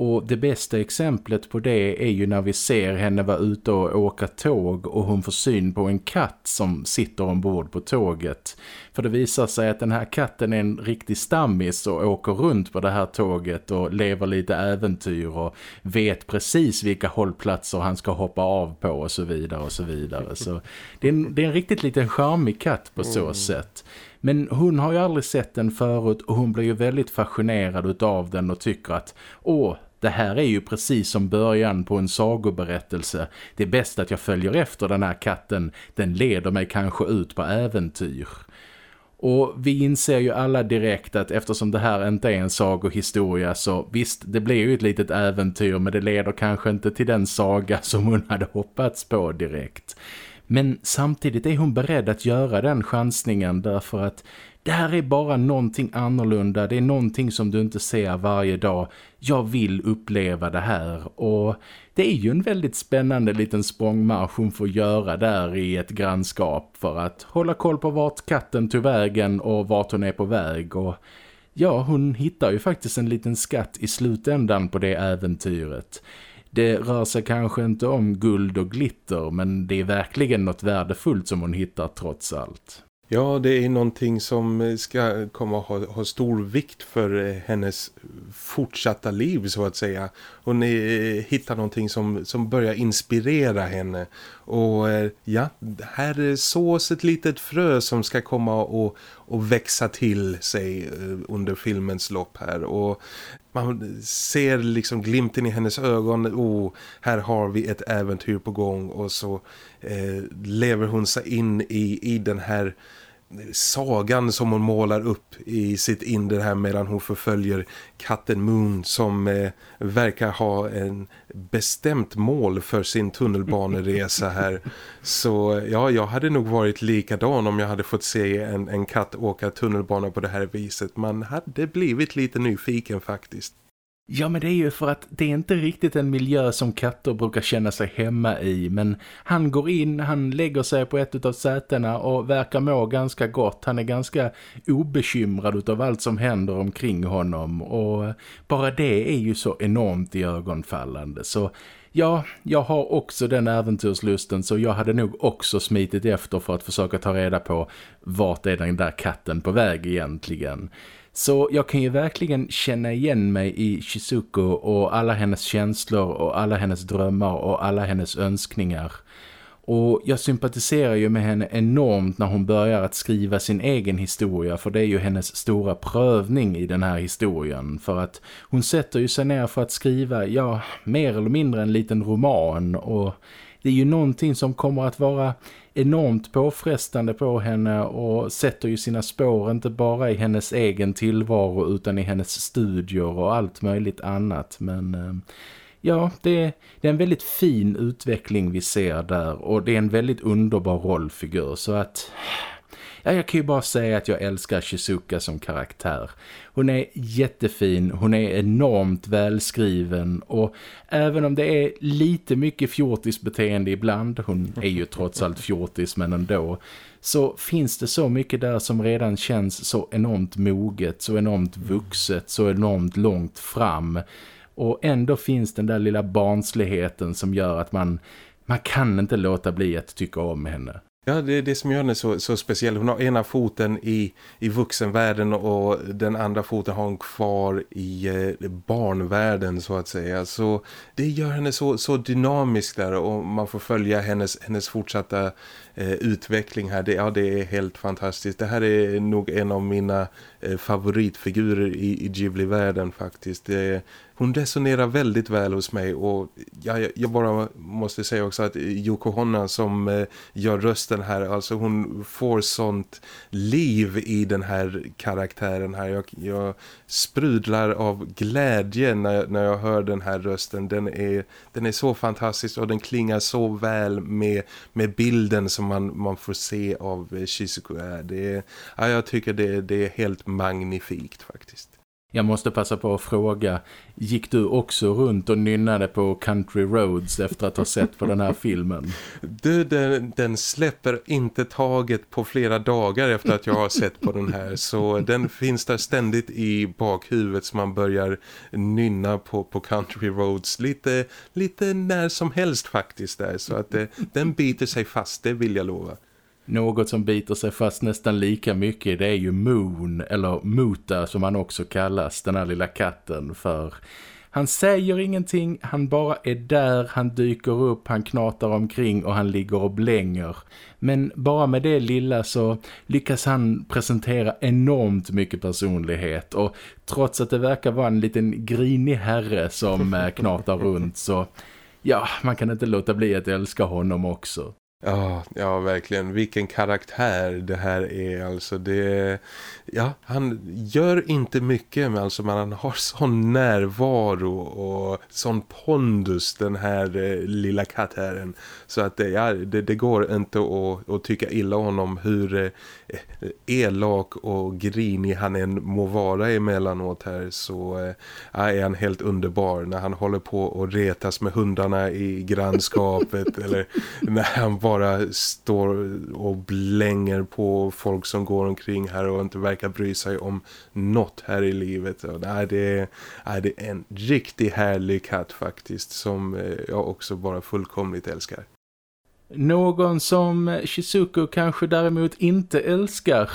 Och det bästa exemplet på det är ju när vi ser henne vara ute och åka tåg och hon får syn på en katt som sitter ombord på tåget. För det visar sig att den här katten är en riktig stammis och åker runt på det här tåget och lever lite äventyr och vet precis vilka hållplatser han ska hoppa av på och så vidare och så vidare. Så det är en, det är en riktigt liten charmig katt på så mm. sätt. Men hon har ju aldrig sett den förut och hon blir ju väldigt fascinerad av den och tycker att åh, det här är ju precis som början på en sagoberättelse. Det är bäst att jag följer efter den här katten. Den leder mig kanske ut på äventyr. Och vi inser ju alla direkt att eftersom det här inte är en sagohistoria så visst, det blir ju ett litet äventyr men det leder kanske inte till den saga som hon hade hoppats på direkt. Men samtidigt är hon beredd att göra den chansningen därför att det här är bara någonting annorlunda. Det är någonting som du inte ser varje dag. Jag vill uppleva det här. Och det är ju en väldigt spännande liten språngmarsch hon får göra där i ett grannskap. För att hålla koll på vart katten tog vägen och vart hon är på väg. Och ja, hon hittar ju faktiskt en liten skatt i slutändan på det äventyret. Det rör sig kanske inte om guld och glitter men det är verkligen något värdefullt som hon hittar trots allt. Ja, det är någonting som eh, ska komma att ha, ha stor vikt för eh, hennes fortsatta liv så att säga. Hon är, eh, hittar någonting som, som börjar inspirera henne. Och eh, ja, här sås ett litet frö som ska komma och, och växa till sig under filmens lopp här. Och man ser liksom glimten i hennes ögon. Oh, här har vi ett äventyr på gång. Och så eh, lever hon sig in i, i den här sagan som hon målar upp i sitt inre här medan hon förföljer katten Moon som eh, verkar ha en bestämt mål för sin tunnelbaneresa här. Så ja, jag hade nog varit likadan om jag hade fått se en, en katt åka tunnelbana på det här viset. Man hade blivit lite nyfiken faktiskt. Ja men det är ju för att det är inte riktigt en miljö som katter brukar känna sig hemma i men han går in, han lägger sig på ett av sätena och verkar må ganska gott. Han är ganska obekymrad av allt som händer omkring honom och bara det är ju så enormt i ögonfallande så ja, jag har också den äventyrslusten så jag hade nog också smitit efter för att försöka ta reda på vart är den där katten på väg egentligen. Så jag kan ju verkligen känna igen mig i Shizuko och alla hennes känslor och alla hennes drömmar och alla hennes önskningar. Och jag sympatiserar ju med henne enormt när hon börjar att skriva sin egen historia för det är ju hennes stora prövning i den här historien. För att hon sätter ju sig ner för att skriva, ja, mer eller mindre en liten roman och det är ju någonting som kommer att vara enormt påfrestande på henne och sätter ju sina spår inte bara i hennes egen tillvaro utan i hennes studier och allt möjligt annat. Men eh, ja, det, det är en väldigt fin utveckling vi ser där och det är en väldigt underbar rollfigur så att jag kan ju bara säga att jag älskar Shizuka som karaktär. Hon är jättefin, hon är enormt välskriven och även om det är lite mycket fjortisbeteende ibland, hon är ju trots allt fjortis men ändå, så finns det så mycket där som redan känns så enormt moget, så enormt vuxet, så enormt långt fram. Och ändå finns den där lilla barnsligheten som gör att man, man kan inte låta bli att tycka om henne. Ja, det är det som gör henne så, så speciell. Hon har ena foten i, i vuxenvärlden och den andra foten har hon kvar i eh, barnvärlden så att säga. Så det gör henne så, så dynamisk där och man får följa hennes, hennes fortsatta eh, utveckling här. Det, ja, det är helt fantastiskt. Det här är nog en av mina eh, favoritfigurer i, i Ghibli-världen faktiskt. Det, hon resonerar väldigt väl hos mig och jag, jag bara måste säga också att Yoko Honna som eh, gör rösten här, alltså hon får sånt liv i den här karaktären här. Jag, jag sprudlar av glädje när, när jag hör den här rösten. Den är, den är så fantastisk och den klingar så väl med, med bilden som man, man får se av Shizuku. Det är, ja, jag tycker det, det är helt magnifikt faktiskt. Jag måste passa på att fråga, gick du också runt och nynnade på Country Roads efter att ha sett på den här filmen? Du, den, den, släpper inte taget på flera dagar efter att jag har sett på den här. Så den finns där ständigt i bakhuvudet så man börjar nynna på, på Country Roads lite, lite när som helst faktiskt där. Så att det, den biter sig fast, det vill jag lova. Något som biter sig fast nästan lika mycket det är ju Moon eller Muta som han också kallas, den här lilla katten för han säger ingenting, han bara är där, han dyker upp, han knatar omkring och han ligger och blänger. Men bara med det lilla så lyckas han presentera enormt mycket personlighet och trots att det verkar vara en liten grinig herre som eh, knatar runt så ja, man kan inte låta bli att älska honom också. Ja, ja, verkligen. Vilken karaktär det här är. Alltså det, ja, han gör inte mycket men alltså man har sån närvaro och sån pondus den här eh, lilla kattären. Så att det, ja, det, det går inte att, att tycka illa honom hur eh, elak och grinig han än må vara emellanåt här så eh, är han helt underbar när han håller på och retas med hundarna i grannskapet eller när han bara står och blänger på folk som går omkring här och inte verkar verkar bry sig om något här i livet. Och nej, det, är, nej, det är en riktigt härlig katt faktiskt som eh, jag också bara fullkomligt älskar. Någon som Shizuku kanske däremot inte älskar,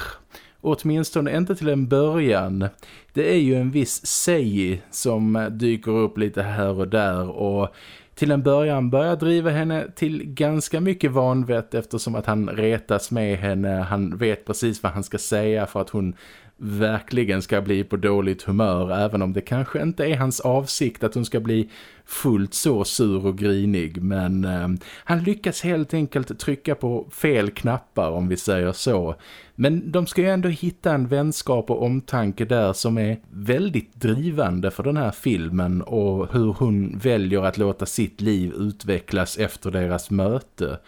åtminstone inte till en början, det är ju en viss Sei som dyker upp lite här och där och till en början börjar driva henne till ganska mycket vanvett eftersom att han retas med henne. Han vet precis vad han ska säga för att hon verkligen ska bli på dåligt humör även om det kanske inte är hans avsikt att hon ska bli fullt så sur och grinig men eh, han lyckas helt enkelt trycka på fel knappar om vi säger så. Men de ska ju ändå hitta en vänskap och omtanke där som är väldigt drivande för den här filmen och hur hon väljer att låta sitt liv utvecklas efter deras möte.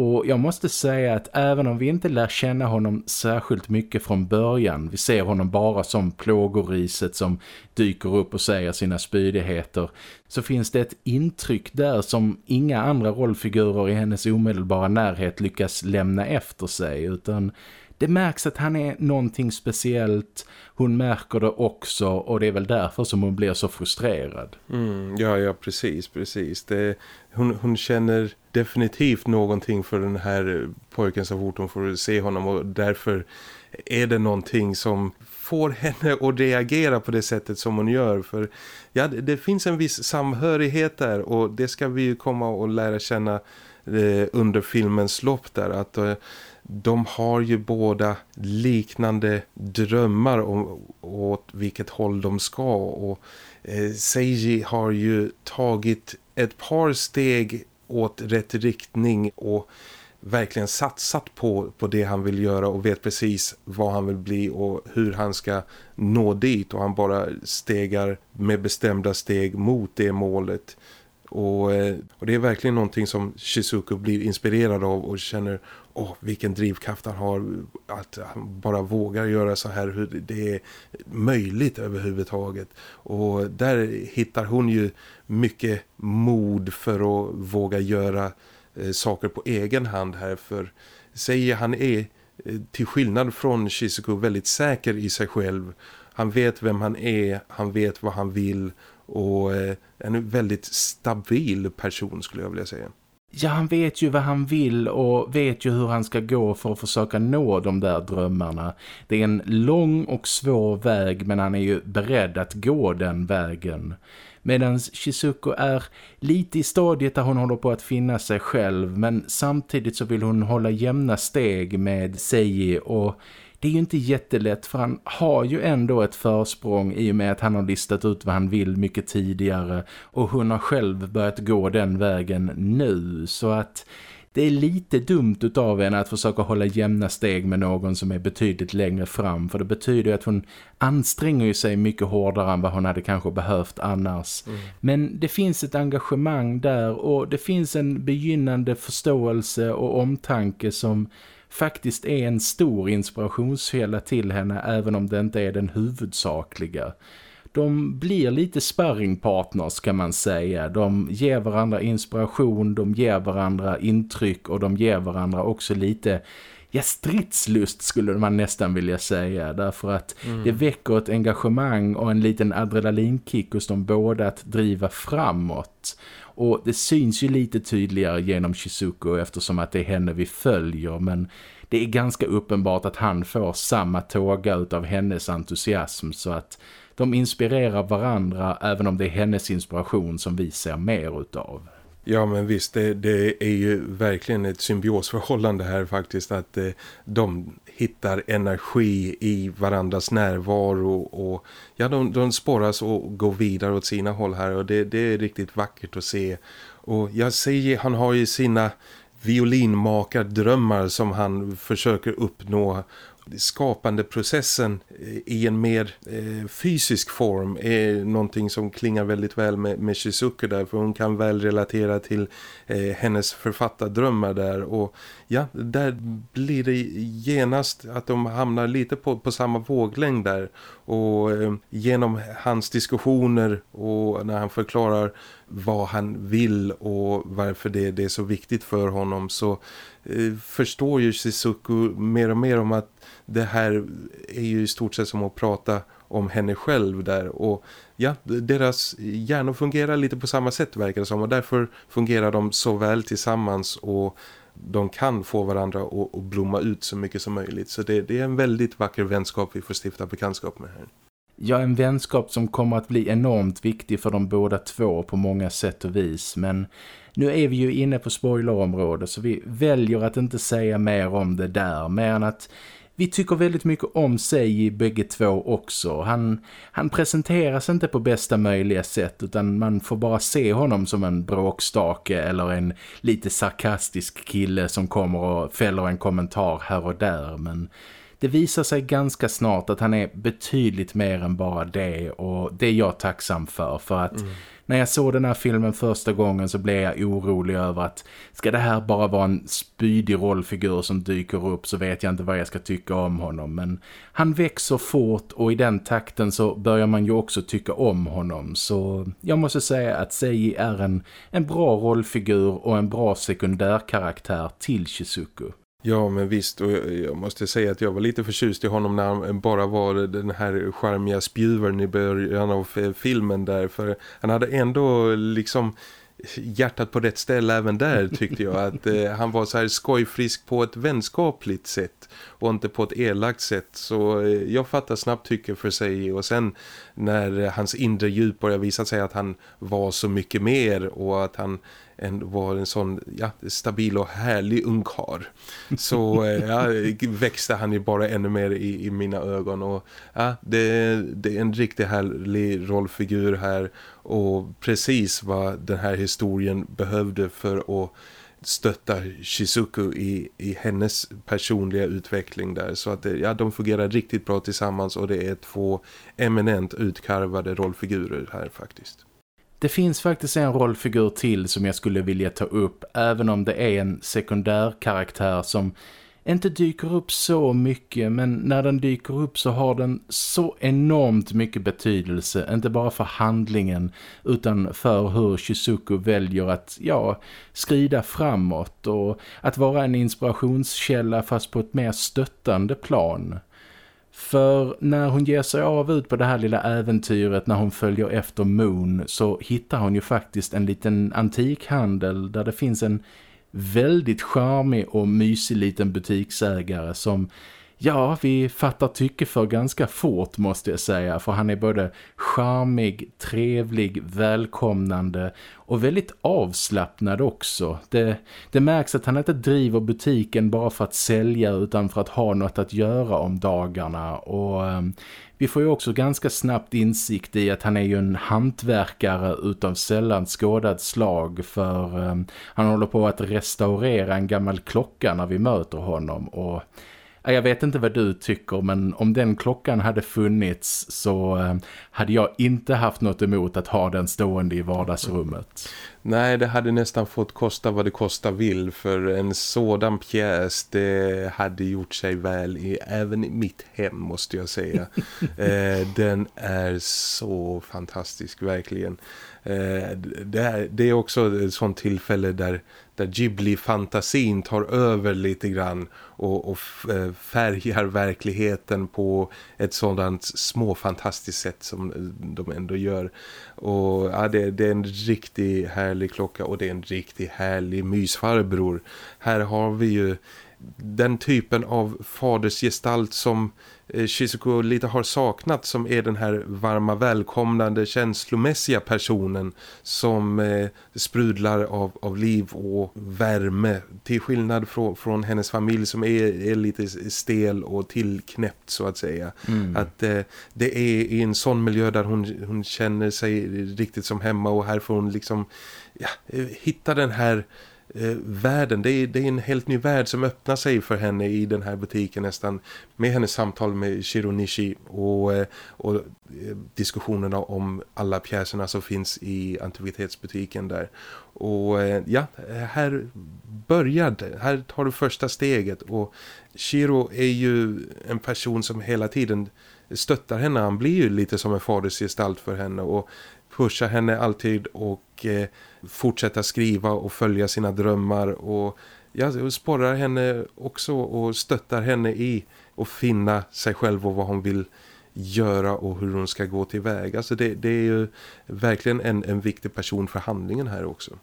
Och jag måste säga att även om vi inte lär känna honom särskilt mycket från början, vi ser honom bara som plågoriset som dyker upp och säger sina spydigheter, så finns det ett intryck där som inga andra rollfigurer i hennes omedelbara närhet lyckas lämna efter sig utan det märks att han är någonting speciellt. Hon märker det också och det är väl därför som hon blir så frustrerad. Mm, ja, ja, precis, precis. Det, hon, hon känner definitivt någonting för den här pojken så fort hon får se honom och därför är det någonting som får henne att reagera på det sättet som hon gör. För ja, det, det finns en viss samhörighet där och det ska vi ju komma och lära känna eh, under filmens lopp där att eh, de har ju båda liknande drömmar om åt vilket håll de ska och eh, Seiji har ju tagit ett par steg åt rätt riktning och verkligen satsat på, på det han vill göra och vet precis vad han vill bli och hur han ska nå dit och han bara stegar med bestämda steg mot det målet. Och, eh, och det är verkligen någonting som Shizuku blir inspirerad av och känner åh, vilken drivkraft han har att han bara vågar göra så här hur det är möjligt överhuvudtaget. Och där hittar hon ju mycket mod för att våga göra eh, saker på egen hand här. För säger han är eh, till skillnad från Shizuku väldigt säker i sig själv. Han vet vem han är, han vet vad han vill och eh, en väldigt stabil person skulle jag vilja säga. Ja, han vet ju vad han vill och vet ju hur han ska gå för att försöka nå de där drömmarna. Det är en lång och svår väg men han är ju beredd att gå den vägen. Medan Shizuko är lite i stadiet där hon håller på att finna sig själv men samtidigt så vill hon hålla jämna steg med Seiji och det är ju inte jättelätt för han har ju ändå ett försprång i och med att han har listat ut vad han vill mycket tidigare och hon har själv börjat gå den vägen nu så att det är lite dumt utav henne att försöka hålla jämna steg med någon som är betydligt längre fram för det betyder att hon anstränger sig mycket hårdare än vad hon hade kanske behövt annars. Mm. Men det finns ett engagemang där och det finns en begynnande förståelse och omtanke som faktiskt är en stor inspirationskälla till henne även om det inte är den huvudsakliga. De blir lite sparringpartners kan man säga. De ger varandra inspiration, de ger varandra intryck och de ger varandra också lite ja, stridslust skulle man nästan vilja säga. Därför att mm. det väcker ett engagemang och en liten adrenalinkick hos de båda att driva framåt. Och det syns ju lite tydligare genom Shizuko eftersom att det är henne vi följer. Men det är ganska uppenbart att han får samma tåga av hennes entusiasm så att de inspirerar varandra även om det är hennes inspiration som vi ser mer utav. Ja men visst, det, det, är ju verkligen ett symbiosförhållande här faktiskt att eh, de hittar energi i varandras närvaro och ja, de, de sporras och går vidare åt sina håll här och det, det är riktigt vackert att se. Och jag säger, han har ju sina violinmakardrömmar som han försöker uppnå skapande processen i en mer eh, fysisk form är någonting som klingar väldigt väl med, med Shizuku där för hon kan väl relatera till eh, hennes författardrömmar där. Och ja, där blir det genast att de hamnar lite på, på samma våglängd där. Och eh, genom hans diskussioner och när han förklarar vad han vill och varför det, det är så viktigt för honom så eh, Eh, förstår ju Shizuku mer och mer om att det här är ju i stort sett som att prata om henne själv där och ja, deras hjärnor fungerar lite på samma sätt verkar det som och därför fungerar de så väl tillsammans och de kan få varandra att blomma ut så mycket som möjligt. Så det, det, är en väldigt vacker vänskap vi får stifta bekantskap med här. Ja, en vänskap som kommer att bli enormt viktig för de båda två på många sätt och vis. Men nu är vi ju inne på spoilerområdet så vi väljer att inte säga mer om det där. Mer än att vi tycker väldigt mycket om sig i bägge två också. Han, han presenteras inte på bästa möjliga sätt utan man får bara se honom som en bråkstake eller en lite sarkastisk kille som kommer och fäller en kommentar här och där. Men det visar sig ganska snart att han är betydligt mer än bara det och det är jag tacksam för för att mm när jag såg den här filmen första gången så blev jag orolig över att ska det här bara vara en spydig rollfigur som dyker upp så vet jag inte vad jag ska tycka om honom. Men han växer fort och i den takten så börjar man ju också tycka om honom. Så jag måste säga att Sei är en, en bra rollfigur och en bra sekundärkaraktär till Shizuku. Ja men visst och jag måste säga att jag var lite förtjust i honom när han bara var den här charmiga spjuvern i början av filmen där för han hade ändå liksom hjärtat på rätt ställe även där tyckte jag att eh, han var så här skojfrisk på ett vänskapligt sätt och inte på ett elakt sätt. Så eh, jag fattar snabbt tycker för sig och sen när hans inre djup började visa sig att han var så mycket mer och att han en, var en sån ja, stabil och härlig ungkar. Så eh, ja, växte han ju bara ännu mer i, i mina ögon. Och ja, det, det är en riktigt härlig rollfigur här. Och precis vad den här historien behövde för att stötta Shizuku i, i hennes personliga utveckling där. Så att ja, de fungerar riktigt bra tillsammans och det är två eminent utkarvade rollfigurer här faktiskt. Det finns faktiskt en rollfigur till som jag skulle vilja ta upp även om det är en sekundär karaktär som inte dyker upp så mycket men när den dyker upp så har den så enormt mycket betydelse inte bara för handlingen utan för hur Shizuku väljer att ja, skrida framåt och att vara en inspirationskälla fast på ett mer stöttande plan. För när hon ger sig av ut på det här lilla äventyret när hon följer efter Moon så hittar hon ju faktiskt en liten antikhandel där det finns en väldigt charmig och mysig liten butiksägare som Ja, vi fattar tycke för ganska fort måste jag säga för han är både charmig, trevlig, välkomnande och väldigt avslappnad också. Det, det märks att han inte driver butiken bara för att sälja utan för att ha något att göra om dagarna och um, vi får ju också ganska snabbt insikt i att han är ju en hantverkare utav sällan skådad slag för um, han håller på att restaurera en gammal klocka när vi möter honom och jag vet inte vad du tycker men om den klockan hade funnits så eh, hade jag inte haft något emot att ha den stående i vardagsrummet. Nej, det hade nästan fått kosta vad det kosta vill för en sådan pjäs det hade gjort sig väl i även i mitt hem måste jag säga. eh, den är så fantastisk verkligen. Eh, det, är, det är också ett sånt tillfälle där där Ghibli-fantasin tar över lite grann och, och eh, färgar verkligheten på ett sådant småfantastiskt sätt som eh, de ändå gör. Och ja, det, det är en riktigt härlig klocka och det är en riktigt härlig mysfarbror. Här har vi ju den typen av fadersgestalt som Eh, Shizuku lite har saknat som är den här varma välkomnande känslomässiga personen som eh, sprudlar av, av liv och värme till skillnad från, från hennes familj som är, är lite stel och tillknäppt så att säga. Mm. Att eh, det är i en sån miljö där hon, hon känner sig riktigt som hemma och här får hon liksom ja, eh, hitta den här eh, världen. Det är, det är en helt ny värld som öppnar sig för henne i den här butiken nästan med hennes samtal med Shironishi och, eh, och eh, diskussionerna om alla pjäserna som finns i antikvitetsbutiken där. Och eh, ja, här börjar det. Här tar du första steget och Shiro är ju en person som hela tiden stöttar henne. Han blir ju lite som en fadersgestalt för henne och pushar henne alltid och eh, fortsätta skriva och följa sina drömmar och ja, sporrar henne också och stöttar henne i att finna sig själv och vad hon vill göra och hur hon ska gå tillväga. Alltså det, det är ju verkligen en, en viktig person för handlingen här också.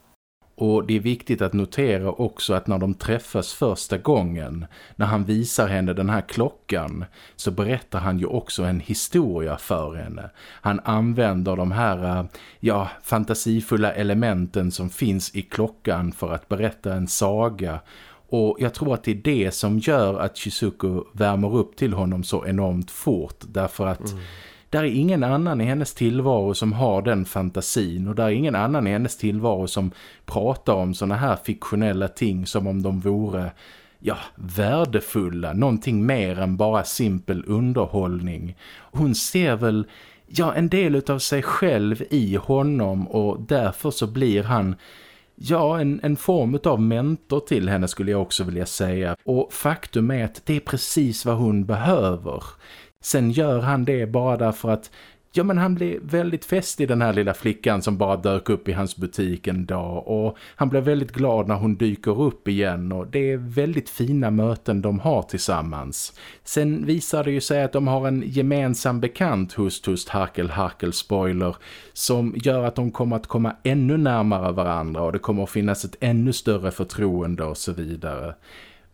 Och det är viktigt att notera också att när de träffas första gången, när han visar henne den här klockan, så berättar han ju också en historia för henne. Han använder de här eh, ja, fantasifulla elementen som finns i klockan för att berätta en saga och jag tror att det är det som gör att Shizuku värmer upp till honom så enormt fort. Därför att mm där är ingen annan i hennes tillvaro som har den fantasin. Och där är ingen annan i hennes tillvaro som pratar om såna här fiktionella ting som om de vore ja, värdefulla. Någonting mer än bara simpel underhållning. Hon ser väl ja, en del av sig själv i honom och därför så blir han Ja, en, en form av mentor till henne skulle jag också vilja säga. Och faktum är att det är precis vad hon behöver. Sen gör han det bara därför att Ja men han blir väldigt fäst i den här lilla flickan som bara dök upp i hans butik en dag och han blir väldigt glad när hon dyker upp igen och det är väldigt fina möten de har tillsammans. Sen visar det ju sig att de har en gemensam bekant hust hust harkel harkel spoiler som gör att de kommer att komma ännu närmare varandra och det kommer att finnas ett ännu större förtroende och så vidare.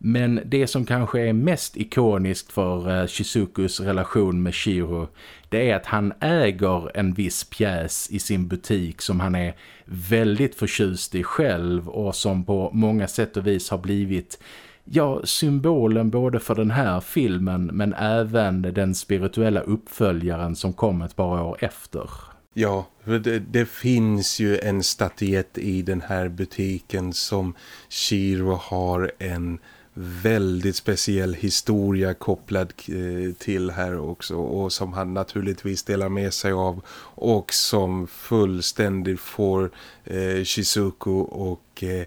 Men det som kanske är mest ikoniskt för eh, Shizukus relation med Shiro det är att han äger en viss pjäs i sin butik som han är väldigt förtjust i själv och som på många sätt och vis har blivit ja, symbolen både för den här filmen men även den spirituella uppföljaren som kom ett par år efter. Ja, det, det, finns ju en statyett i den här butiken som Shiro har en väldigt speciell historia kopplad eh, till här också och som han naturligtvis delar med sig av och som fullständigt får eh, Shizuku och eh,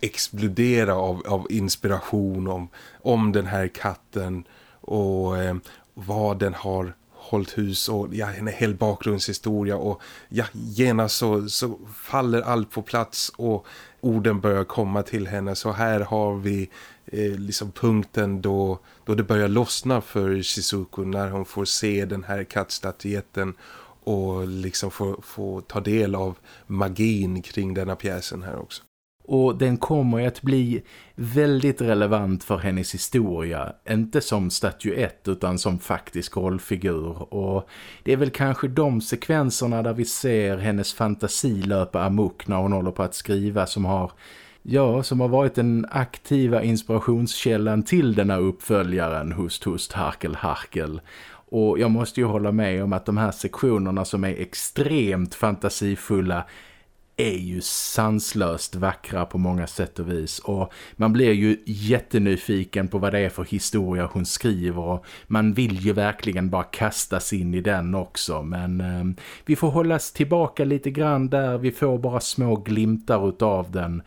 explodera av, av inspiration om, om den här katten och eh, vad den har hållit hus och ja, en hel bakgrundshistoria och ja, genast så, så faller allt på plats och orden börjar komma till henne. Så här har vi eh, liksom punkten då, då det börjar lossna för Shizuku när hon får se den här kattstatyetten och liksom få, få ta del av magin kring denna pjäsen här också. Och den kommer att bli väldigt relevant för hennes historia. Inte som statyett utan som faktisk rollfigur. Och det är väl kanske de sekvenserna där vi ser hennes fantasi löpa amok när hon håller på att skriva som har Ja, som har varit den aktiva inspirationskällan till denna uppföljaren Hust Hust Harkel Harkel. Och jag måste ju hålla med om att de här sektionerna som är extremt fantasifulla är ju sanslöst vackra på många sätt och vis. Och man blir ju jättenyfiken på vad det är för historia hon skriver. Och man vill ju verkligen bara kastas in i den också. Men eh, vi får hållas tillbaka lite grann där, vi får bara små glimtar utav den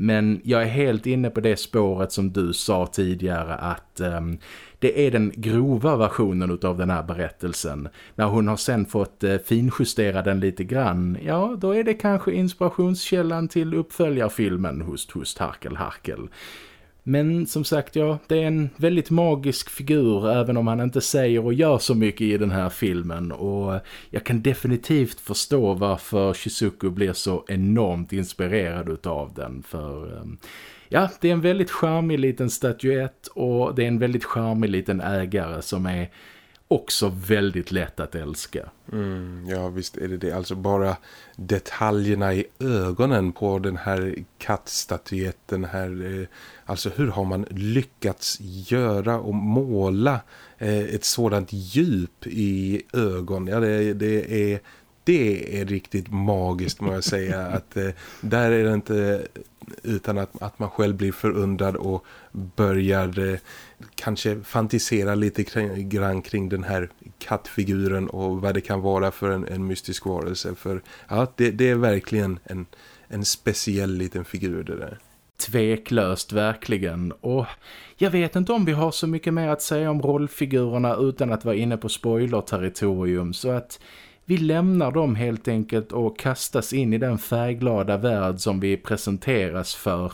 men jag är helt inne på det spåret som du sa tidigare att um, det är den grova versionen av den här berättelsen. När hon har sen fått uh, finjustera den lite grann, ja då är det kanske inspirationskällan till uppföljarfilmen Hust Hust Harkel Harkel. Men som sagt, ja, det är en väldigt magisk figur även om han inte säger och gör så mycket i den här filmen. Och jag kan definitivt förstå varför Shizuku blir så enormt inspirerad av den. För ehm, ja, det är en väldigt charmig liten statyett och det är en väldigt charmig liten ägare som är också väldigt lätt att älska. Mm, ja visst är det det. Alltså bara detaljerna i ögonen på den här kattstatyetten här. Eh, alltså hur har man lyckats göra och måla eh, ett sådant djup i ögon? Ja det, det är det är riktigt magiskt må jag säga att eh, där är det inte utan att, att man själv blir förundrad och börjar eh, kanske fantisera lite kring, grann kring den här kattfiguren och vad det kan vara för en, en mystisk varelse. För ja, det, det är verkligen en, en speciell liten figur det där. Tveklöst verkligen och jag vet inte om vi har så mycket mer att säga om rollfigurerna utan att vara inne på spoiler-territorium så att vi lämnar dem helt enkelt och kastas in i den färgglada värld som vi presenteras för.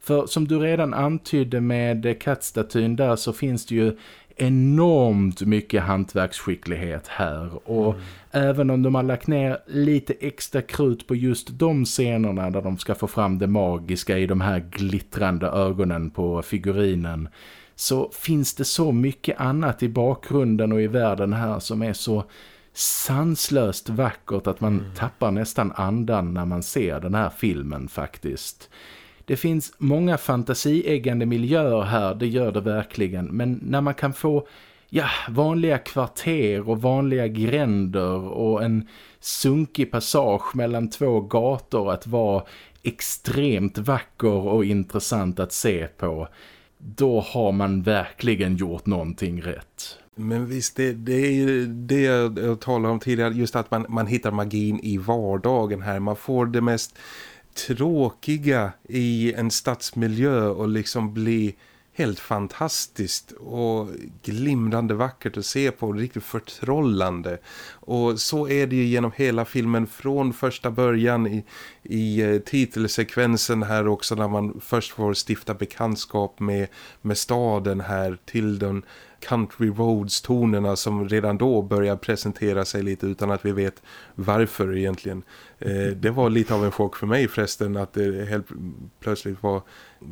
För som du redan antydde med kattstatyn där så finns det ju enormt mycket hantverksskicklighet här och mm. även om de har lagt ner lite extra krut på just de scenerna där de ska få fram det magiska i de här glittrande ögonen på figurinen så finns det så mycket annat i bakgrunden och i världen här som är så sanslöst vackert att man mm. tappar nästan andan när man ser den här filmen faktiskt. Det finns många fantasieggande miljöer här, det gör det verkligen. Men när man kan få ja, vanliga kvarter och vanliga gränder och en sunkig passage mellan två gator att vara extremt vacker och intressant att se på då har man verkligen gjort någonting rätt. Men visst, det, det är ju det jag talade om tidigare, just att man, man hittar magin i vardagen här. Man får det mest tråkiga i en stadsmiljö och liksom bli helt fantastiskt och glimrande vackert att se på, riktigt förtrollande. Och så är det ju genom hela filmen från första början i, i eh, titelsekvensen här också när man först får stifta bekantskap med, med staden här till den country roads-tonerna som redan då börjar presentera sig lite utan att vi vet varför egentligen. Eh, det var lite av en chock för mig förresten att det helt plötsligt var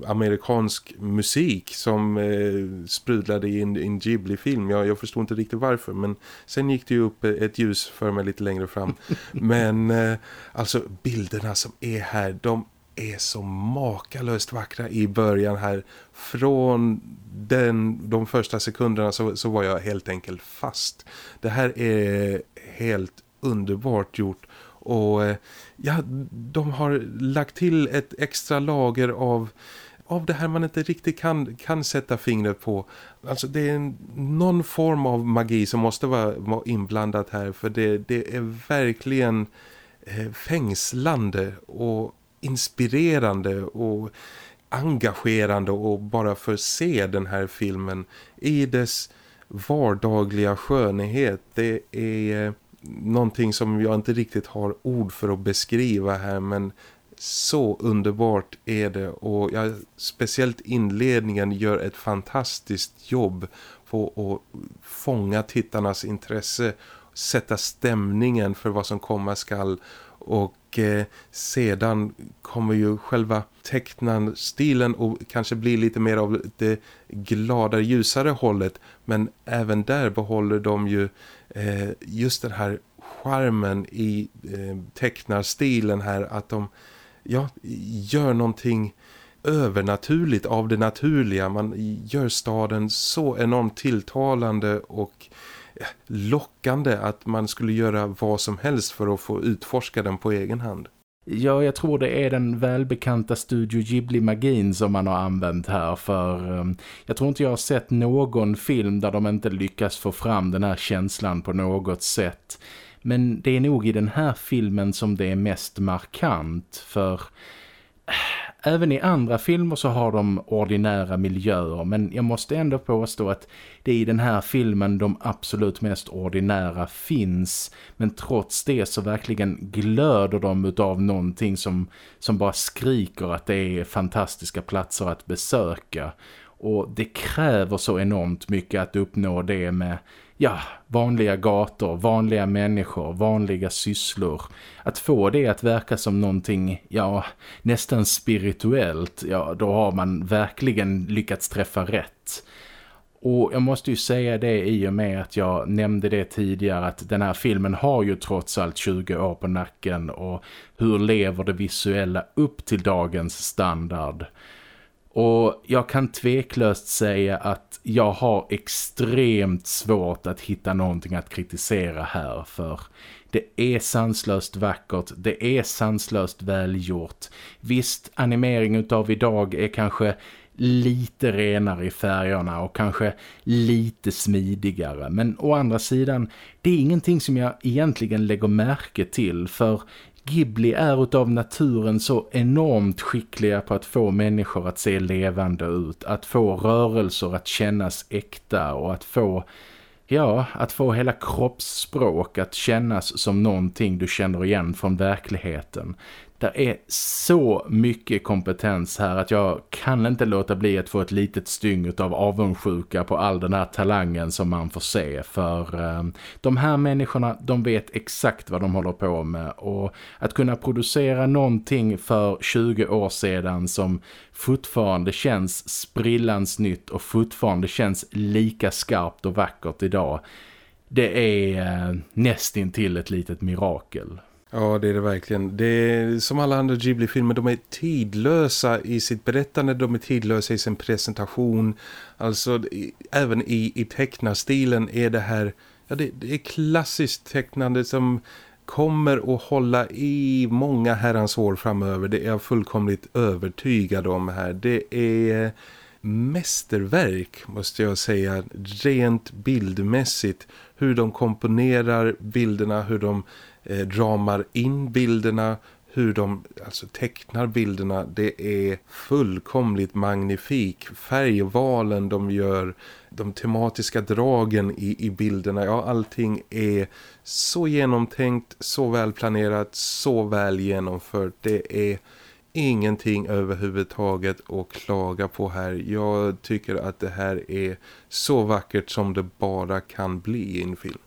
amerikansk musik som eh, sprudlade i en, en Ghibli-film. Jag, jag förstod inte riktigt varför men sen gick det ju upp ett ljus för mig lite längre fram. men eh, alltså bilderna som är här, de är så makalöst vackra i början här. Från den, de första sekunderna så, så var jag helt enkelt fast. Det här är helt underbart gjort. Och eh, ja, de har lagt till ett extra lager av av det här man inte riktigt kan, kan sätta fingret på. Alltså det är en, någon form av magi som måste vara, vara inblandat här för det, det är verkligen eh, fängslande och inspirerande och engagerande och bara för se den här filmen i dess vardagliga skönhet. Det är eh, någonting som jag inte riktigt har ord för att beskriva här men så underbart är det och jag speciellt inledningen gör ett fantastiskt jobb på att fånga tittarnas intresse sätta stämningen för vad som komma skall och eh, sedan kommer ju själva tecknarstilen och kanske bli lite mer av det glada ljusare hållet men även där behåller de ju eh, just den här charmen i eh, tecknarstilen här att de ja, gör någonting övernaturligt av det naturliga. Man gör staden så enormt tilltalande och lockande att man skulle göra vad som helst för att få utforska den på egen hand. Ja, jag tror det är den välbekanta Studio Ghibli-magin som man har använt här för um, jag tror inte jag har sett någon film där de inte lyckas få fram den här känslan på något sätt. Men det är nog i den här filmen som det är mest markant för eh, Även i andra filmer så har de ordinära miljöer men jag måste ändå påstå att det är i den här filmen de absolut mest ordinära finns. Men trots det så verkligen glöder de av någonting som, som bara skriker att det är fantastiska platser att besöka. Och det kräver så enormt mycket att uppnå det med ja, vanliga gator, vanliga människor, vanliga sysslor. Att få det att verka som någonting, ja, nästan spirituellt, ja, då har man verkligen lyckats träffa rätt. Och jag måste ju säga det i och med att jag nämnde det tidigare att den här filmen har ju trots allt 20 år på nacken och hur lever det visuella upp till dagens standard? Och jag kan tveklöst säga att jag har extremt svårt att hitta någonting att kritisera här för det är sanslöst vackert, det är sanslöst välgjort. Visst, animering av idag är kanske lite renare i färgerna och kanske lite smidigare. Men å andra sidan, det är ingenting som jag egentligen lägger märke till för Ghibli är utav naturen så enormt skickliga på att få människor att se levande ut. Att få rörelser att kännas äkta och att få, ja, att få hela kroppsspråk att kännas som någonting du känner igen från verkligheten. Det är så mycket kompetens här att jag kan inte låta bli att få ett litet styng av avundsjuka på all den här talangen som man får se. För eh, de här människorna, de vet exakt vad de håller på med. Och att kunna producera någonting för 20 år sedan som fortfarande känns sprillans nytt och fortfarande känns lika skarpt och vackert idag. Det är eh, nästintill ett litet mirakel. Ja, det är det verkligen. Det är som alla andra Ghibli-filmer, de är tidlösa i sitt berättande, de är tidlösa i sin presentation. Alltså, även i, i tecknarstilen är det här, ja det, det är klassiskt tecknande som kommer att hålla i många herrans år framöver. Det är jag fullkomligt övertygad om här. Det är mästerverk måste jag säga, rent bildmässigt. Hur de komponerar bilderna, hur de eh, dramar in bilderna, hur de alltså tecknar bilderna, det är fullkomligt magnifik. Färgvalen de gör, de tematiska dragen i, i bilderna, ja allting är så genomtänkt, så välplanerat, så väl genomfört. Det är ingenting överhuvudtaget att klaga på här. Jag tycker att det här är så vackert som det bara kan bli i en film.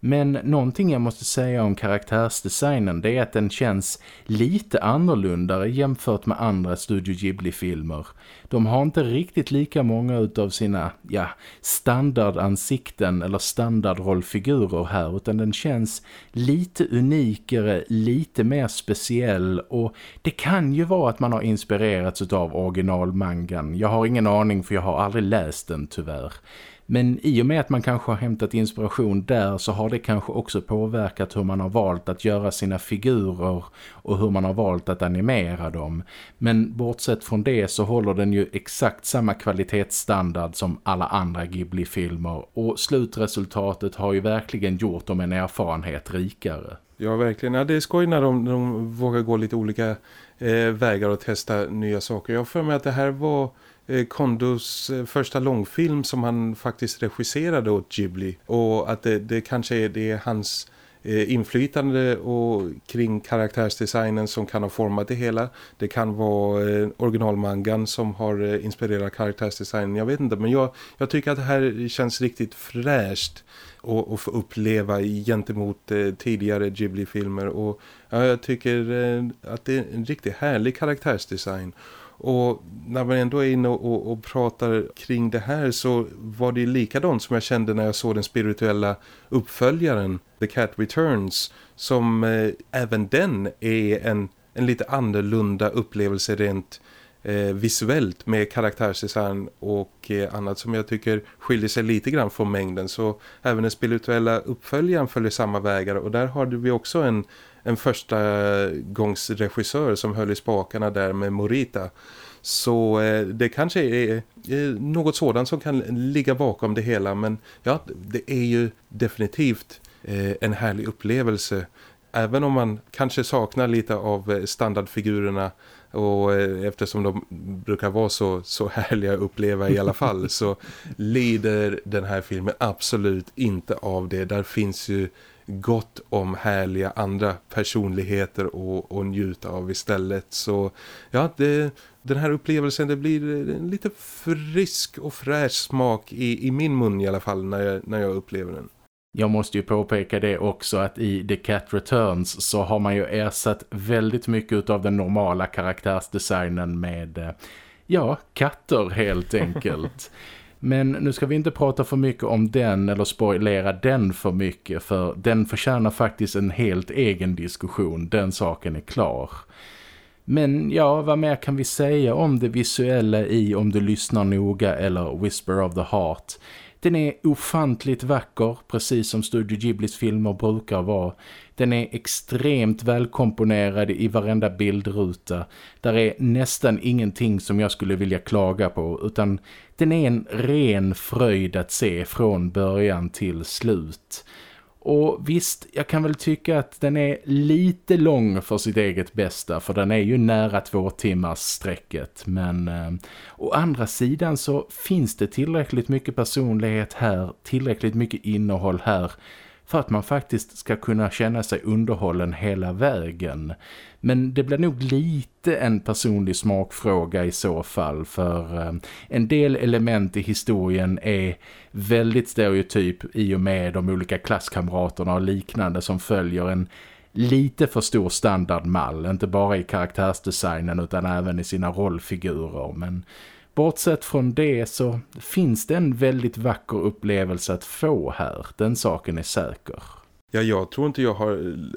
Men någonting jag måste säga om karaktärsdesignen det är att den känns lite annorlunda jämfört med andra Studio Ghibli-filmer. De har inte riktigt lika många utav sina ja, standardansikten eller standardrollfigurer här utan den känns lite unikare, lite mer speciell och det kan ju vara att man har inspirerats av originalmangan. Jag har ingen aning för jag har aldrig läst den tyvärr. Men i och med att man kanske har hämtat inspiration där så har det kanske också påverkat hur man har valt att göra sina figurer och hur man har valt att animera dem. Men bortsett från det så håller den ju exakt samma kvalitetsstandard som alla andra Ghibli-filmer och slutresultatet har ju verkligen gjort dem en erfarenhet rikare. Ja, verkligen. Ja, det är skoj när de, de vågar gå lite olika eh, vägar och testa nya saker. Jag för mig att det här var Eh, Kondos eh, första långfilm som han faktiskt regisserade åt Ghibli. Och att det, det kanske är, det är hans eh, inflytande och kring karaktärsdesignen som kan ha format det hela. Det kan vara originalmangan som har inspirerat karaktärsdesignen. Jag vet inte, men jag, jag tycker att det här känns riktigt fräscht och, och få uppleva gentemot eh, tidigare Ghibli-filmer. Och ja, jag tycker eh, att det är en riktigt härlig karaktärsdesign. Och när man ändå är inne och, och, och, pratar kring det här så var det likadant som jag kände när jag såg den spirituella uppföljaren The Cat Returns som eh, även den är en, en lite annorlunda upplevelse rent eh, visuellt med karaktärsdesign och eh, annat som jag tycker skiljer sig lite grann från mängden. Så även den spirituella uppföljaren följer samma vägar och där har vi också en en första gångs regissör som höll i spakarna där med Morita. Så eh, det kanske är, är något sådant som kan ligga bakom det hela. Men ja, det är ju definitivt eh, en härlig upplevelse. Även om man kanske saknar lite av eh, standardfigurerna och eh, eftersom de brukar vara så, så härliga att uppleva i alla fall så lider den här filmen absolut inte av det. Där finns ju gott om härliga andra personligheter och, och njuta av istället. Så ja, det, den här upplevelsen det blir en lite frisk och fräsch smak i, i min mun i alla fall när jag, när jag upplever den. Jag måste ju påpeka det också att i The Cat Returns så har man ju ersatt väldigt mycket av den normala karaktärsdesignen med, eh, ja, katter helt enkelt. Men nu ska vi inte prata för mycket om den eller spoilera den för mycket för den förtjänar faktiskt en helt egen diskussion, den saken är klar. Men ja, vad mer kan vi säga om det visuella i Om du lyssnar noga eller Whisper of the Heart? Den är ofantligt vacker, precis som Studio Ghiblis filmer brukar vara. Den är extremt välkomponerad i varenda bildruta. Där är nästan ingenting som jag skulle vilja klaga på utan den är en ren fröjd att se från början till slut. Och visst, jag kan väl tycka att den är lite lång för sitt eget bästa för den är ju nära två timmars sträcket. Men eh, å andra sidan så finns det tillräckligt mycket personlighet här, tillräckligt mycket innehåll här för att man faktiskt ska kunna känna sig underhållen hela vägen. Men det blir nog lite en personlig smakfråga i så fall för eh, en del element i historien är väldigt stereotyp i och med de olika klasskamraterna och liknande som följer en lite för stor standardmall, inte bara i karaktärsdesignen utan även i sina rollfigurer. Men bortsett från det så finns det en väldigt vacker upplevelse att få här, den saken är säker. Ja, jag tror inte jag har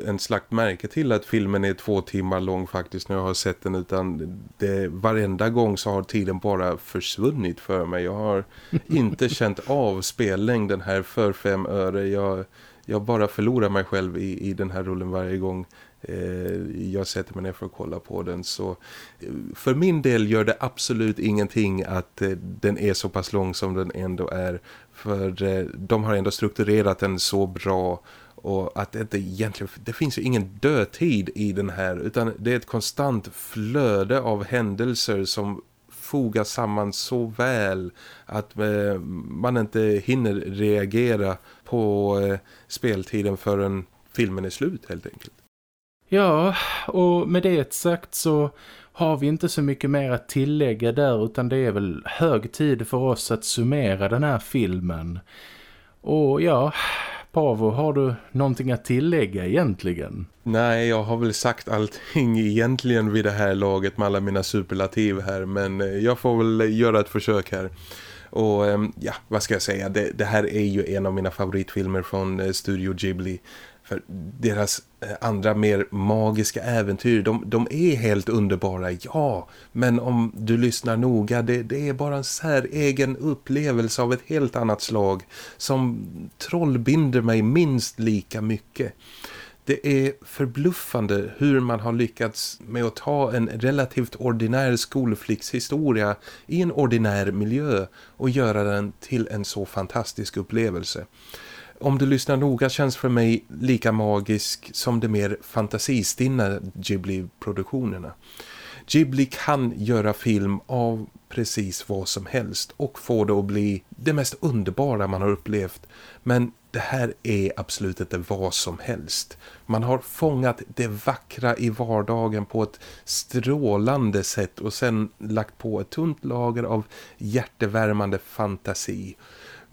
en slagt märke till att filmen är två timmar lång faktiskt när jag har sett den utan det, varenda gång så har tiden bara försvunnit för mig. Jag har inte känt av spellängden här för fem öre. Jag, jag bara förlorar mig själv i, i den här rullen varje gång Eh, jag sätter mig ner för att kolla på den. Så eh, för min del gör det absolut ingenting att eh, den är så pass lång som den ändå är. För de har ändå strukturerat den så bra och att det inte egentligen, det finns ju ingen dödtid i den här utan det är ett konstant flöde av händelser som fogas samman så väl att man inte hinner reagera på speltiden förrän filmen är slut helt enkelt. Ja, och med det sagt så har vi inte så mycket mer att tillägga där utan det är väl hög tid för oss att summera den här filmen. Och ja, Pavo, har du någonting att tillägga egentligen? Nej, jag har väl sagt allting egentligen vid det här laget med alla mina superlativ här. Men eh, jag får väl göra ett försök här. Och ehm, ja, vad ska jag säga? Det, det här är ju en av mina favoritfilmer från eh, Studio Ghibli. För deras Eh, andra mer magiska äventyr, de, de är helt underbara, ja. Men om du lyssnar noga, det, det är bara en säregen upplevelse av ett helt annat slag som trollbinder mig minst lika mycket. Det är förbluffande hur man har lyckats med att ta en relativt ordinär skolflickshistoria i en ordinär miljö och göra den till en så fantastisk upplevelse om du lyssnar noga känns för mig lika magisk som de mer fantasistinna Ghibli-produktionerna. Ghibli kan göra film av precis vad som helst och få det att bli det mest underbara man har upplevt. Men det här är absolut inte vad som helst. Man har fångat det vackra i vardagen på ett strålande sätt och sen lagt på ett tunt lager av hjärtevärmande fantasi.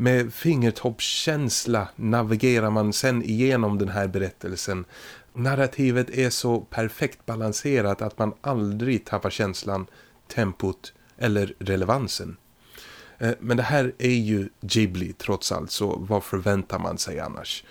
Med fingertoppskänsla navigerar man sen igenom den här berättelsen. Narrativet är så perfekt balanserat att man aldrig tappar känslan, tempot eller relevansen. Eh, men det här är ju Ghibli trots allt så vad förväntar man sig annars?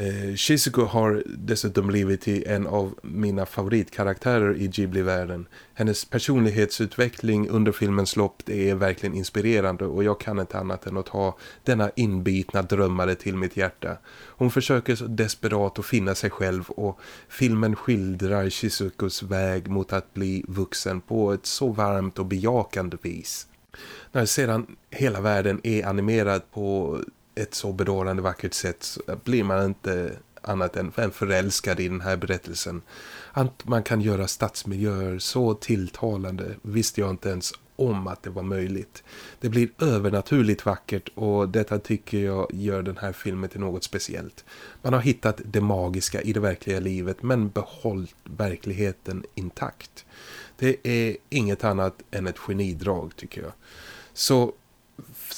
Eh, Shizuko har dessutom blivit till en av mina favoritkaraktärer i Ghibli-världen. Hennes personlighetsutveckling under filmens lopp det är verkligen inspirerande och jag kan inte annat än att ha denna inbitna drömmare till mitt hjärta. Hon försöker så desperat att finna sig själv och filmen skildrar Shizukos väg mot att bli vuxen på ett så varmt och bejakande vis. När sedan hela världen är animerad på ett så bedårande vackert sätt så blir man inte annat än förälskad i den här berättelsen. Att man kan göra stadsmiljöer så tilltalande visste jag inte ens om att det var möjligt. Det blir övernaturligt vackert och detta tycker jag gör den här filmen till något speciellt. Man har hittat det magiska i det verkliga livet men behållit verkligheten intakt. Det är inget annat än ett genidrag tycker jag. Så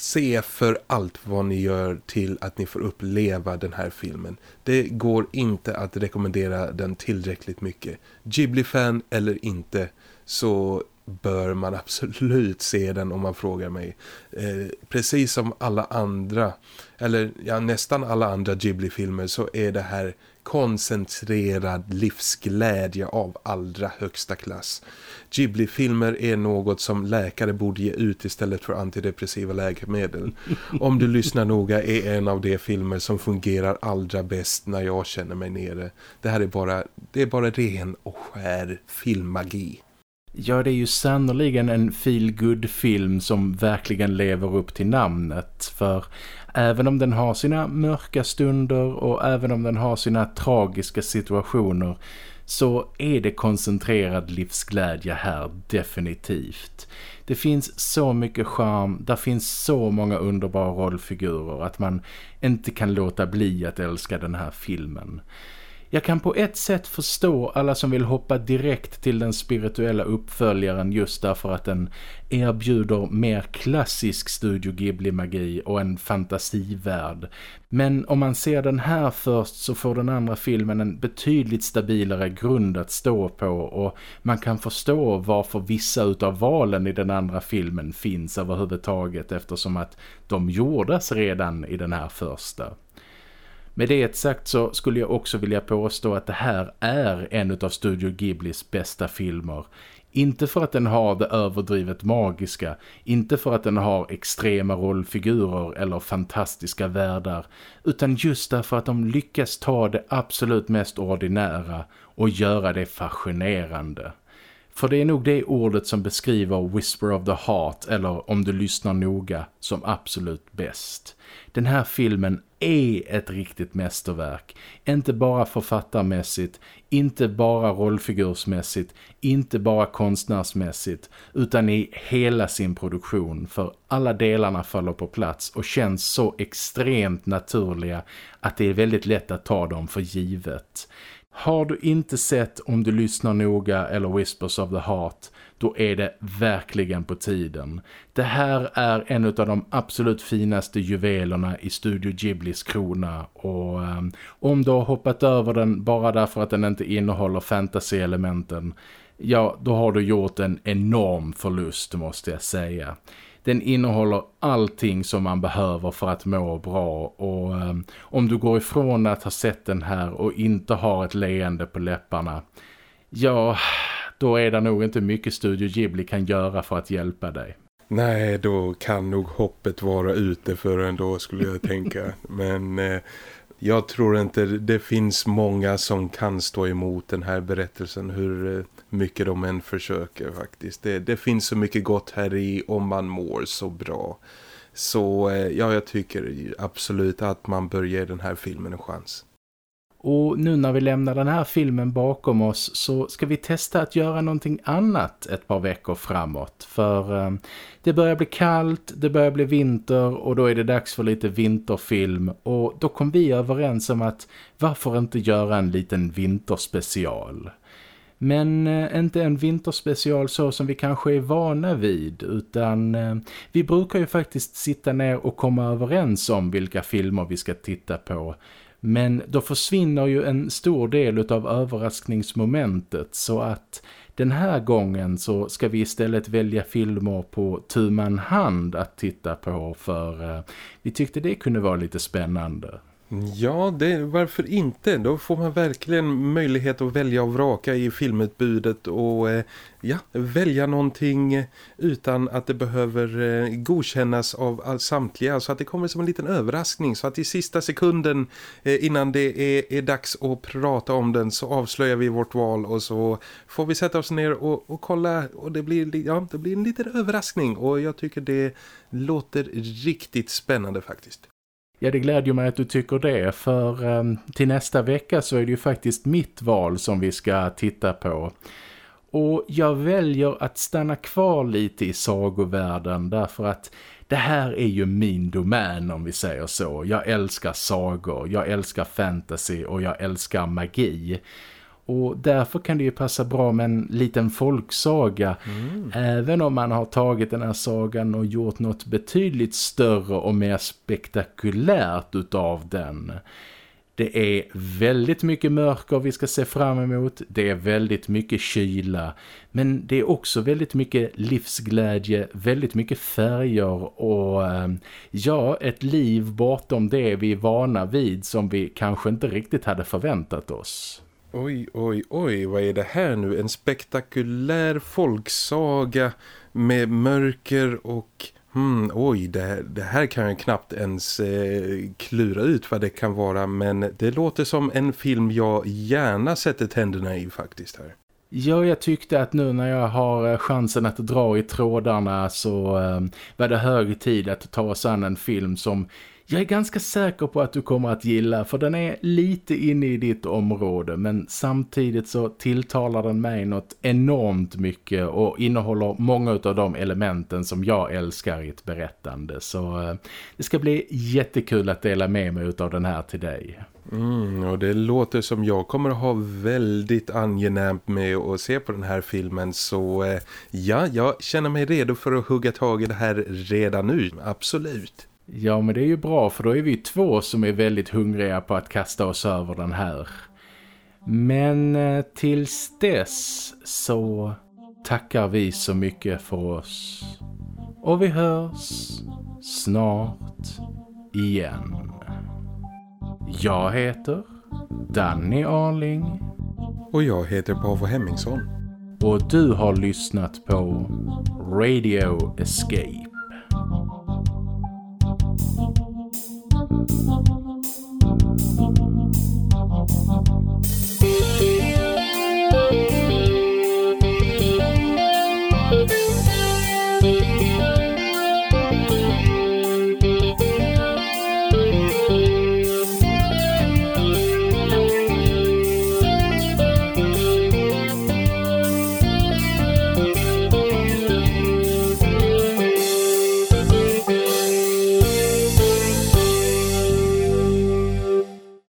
se för allt vad ni gör till att ni får uppleva den här filmen. Det går inte att rekommendera den tillräckligt mycket. Ghibli-fan eller inte så bör man absolut se den om man frågar mig. Eh, precis som alla andra, eller ja, nästan alla andra Ghibli-filmer så är det här koncentrerad livsglädje av allra högsta klass. Ghibli-filmer är något som läkare borde ge ut istället för antidepressiva läkemedel. Om du lyssnar noga är en av de filmer som fungerar allra bäst när jag känner mig nere. Det här är bara, det är bara ren och skär filmmagi. Ja, det är ju sannoliken en feel film som verkligen lever upp till namnet. För även om den har sina mörka stunder och även om den har sina tragiska situationer så är det koncentrerad livsglädje här definitivt. Det finns så mycket charm, där finns så många underbara rollfigurer att man inte kan låta bli att älska den här filmen. Jag kan på ett sätt förstå alla som vill hoppa direkt till den spirituella uppföljaren just därför att den erbjuder mer klassisk Studio Ghibli-magi och en fantasivärld. Men om man ser den här först så får den andra filmen en betydligt stabilare grund att stå på och man kan förstå varför vissa utav valen i den andra filmen finns överhuvudtaget eftersom att de gjordes redan i den här första. Med det sagt så skulle jag också vilja påstå att det här är en av Studio Ghiblis bästa filmer. Inte för att den har det överdrivet magiska, inte för att den har extrema rollfigurer eller fantastiska världar, utan just därför att de lyckas ta det absolut mest ordinära och göra det fascinerande. För det är nog det ordet som beskriver Whisper of the Heart eller om du lyssnar noga som absolut bäst. Den här filmen är ett riktigt mästerverk. Inte bara författarmässigt, inte bara rollfigursmässigt, inte bara konstnärsmässigt utan i hela sin produktion för alla delarna faller på plats och känns så extremt naturliga att det är väldigt lätt att ta dem för givet. Har du inte sett Om du lyssnar noga eller Whispers of the Heart då är det verkligen på tiden. Det här är en av de absolut finaste juvelerna i Studio Ghiblis krona och eh, om du har hoppat över den bara därför att den inte innehåller fantasy-elementen ja, då har du gjort en enorm förlust måste jag säga. Den innehåller allting som man behöver för att må bra och um, om du går ifrån att ha sett den här och inte har ett leende på läpparna ja, då är det nog inte mycket Studio Ghibli kan göra för att hjälpa dig. Nej, då kan nog hoppet vara ute för en då skulle jag tänka. Men eh, jag tror inte det finns många som kan stå emot den här berättelsen hur eh, mycket de än försöker faktiskt. Det, det, finns så mycket gott här i om man mår så bra. Så eh, ja, jag tycker absolut att man bör ge den här filmen en chans. Och nu när vi lämnar den här filmen bakom oss så ska vi testa att göra någonting annat ett par veckor framåt. För eh, det börjar bli kallt, det börjar bli vinter och då är det dags för lite vinterfilm. Och då kom vi överens om att varför inte göra en liten vinterspecial. Men eh, inte en vinterspecial så som vi kanske är vana vid utan eh, vi brukar ju faktiskt sitta ner och komma överens om vilka filmer vi ska titta på. Men då försvinner ju en stor del av överraskningsmomentet så att den här gången så ska vi istället välja filmer på tuman hand att titta på för eh, vi tyckte det kunde vara lite spännande. Ja, det, varför inte? Då får man verkligen möjlighet att välja och vraka i filmutbudet och eh, ja, välja någonting eh, utan att det behöver eh, godkännas av all, samtliga så att det kommer som en liten överraskning så att i sista sekunden eh, innan det är, är dags att prata om den så avslöjar vi vårt val och så får vi sätta oss ner och, och kolla och det blir, ja, det blir en liten överraskning och jag tycker det låter riktigt spännande faktiskt. Ja, det glädjer mig att du tycker det för um, till nästa vecka så är det ju faktiskt mitt val som vi ska titta på. Och jag väljer att stanna kvar lite i sagovärlden därför att det här är ju min domän om vi säger så. Jag älskar sagor, jag älskar fantasy och jag älskar magi. Och därför kan det ju passa bra med en liten folksaga. Mm. Även om man har tagit den här sagan och gjort något betydligt större och mer spektakulärt utav den. Det är väldigt mycket mörker vi ska se fram emot. Det är väldigt mycket kyla. Men det är också väldigt mycket livsglädje, väldigt mycket färger och eh, ja, ett liv bortom det vi är vana vid som vi kanske inte riktigt hade förväntat oss. Oj, oj, oj, vad är det här nu? En spektakulär folksaga med mörker och... Hmm, oj, det, det här kan jag knappt ens eh, klura ut vad det kan vara men det låter som en film jag gärna sätter tänderna i faktiskt här. Ja, jag tyckte att nu när jag har eh, chansen att dra i trådarna så eh, var det hög tid att ta oss an en film som jag är ganska säker på att du kommer att gilla för den är lite inne i ditt område men samtidigt så tilltalar den mig något enormt mycket och innehåller många av de elementen som jag älskar i ett berättande så eh, det ska bli jättekul att dela med mig av den här till dig. Mm, och det låter som jag kommer att ha väldigt angenämt med att se på den här filmen så eh, ja, jag känner mig redo för att hugga tag i det här redan nu, absolut. Ja, men det är ju bra för då är vi två som är väldigt hungriga på att kasta oss över den här. Men eh, tills dess så tackar vi så mycket för oss. Och vi hörs snart igen. Jag heter Danny Arling. Och jag heter Pavo Hemmingsson. Och du har lyssnat på Radio Escape. Thank you.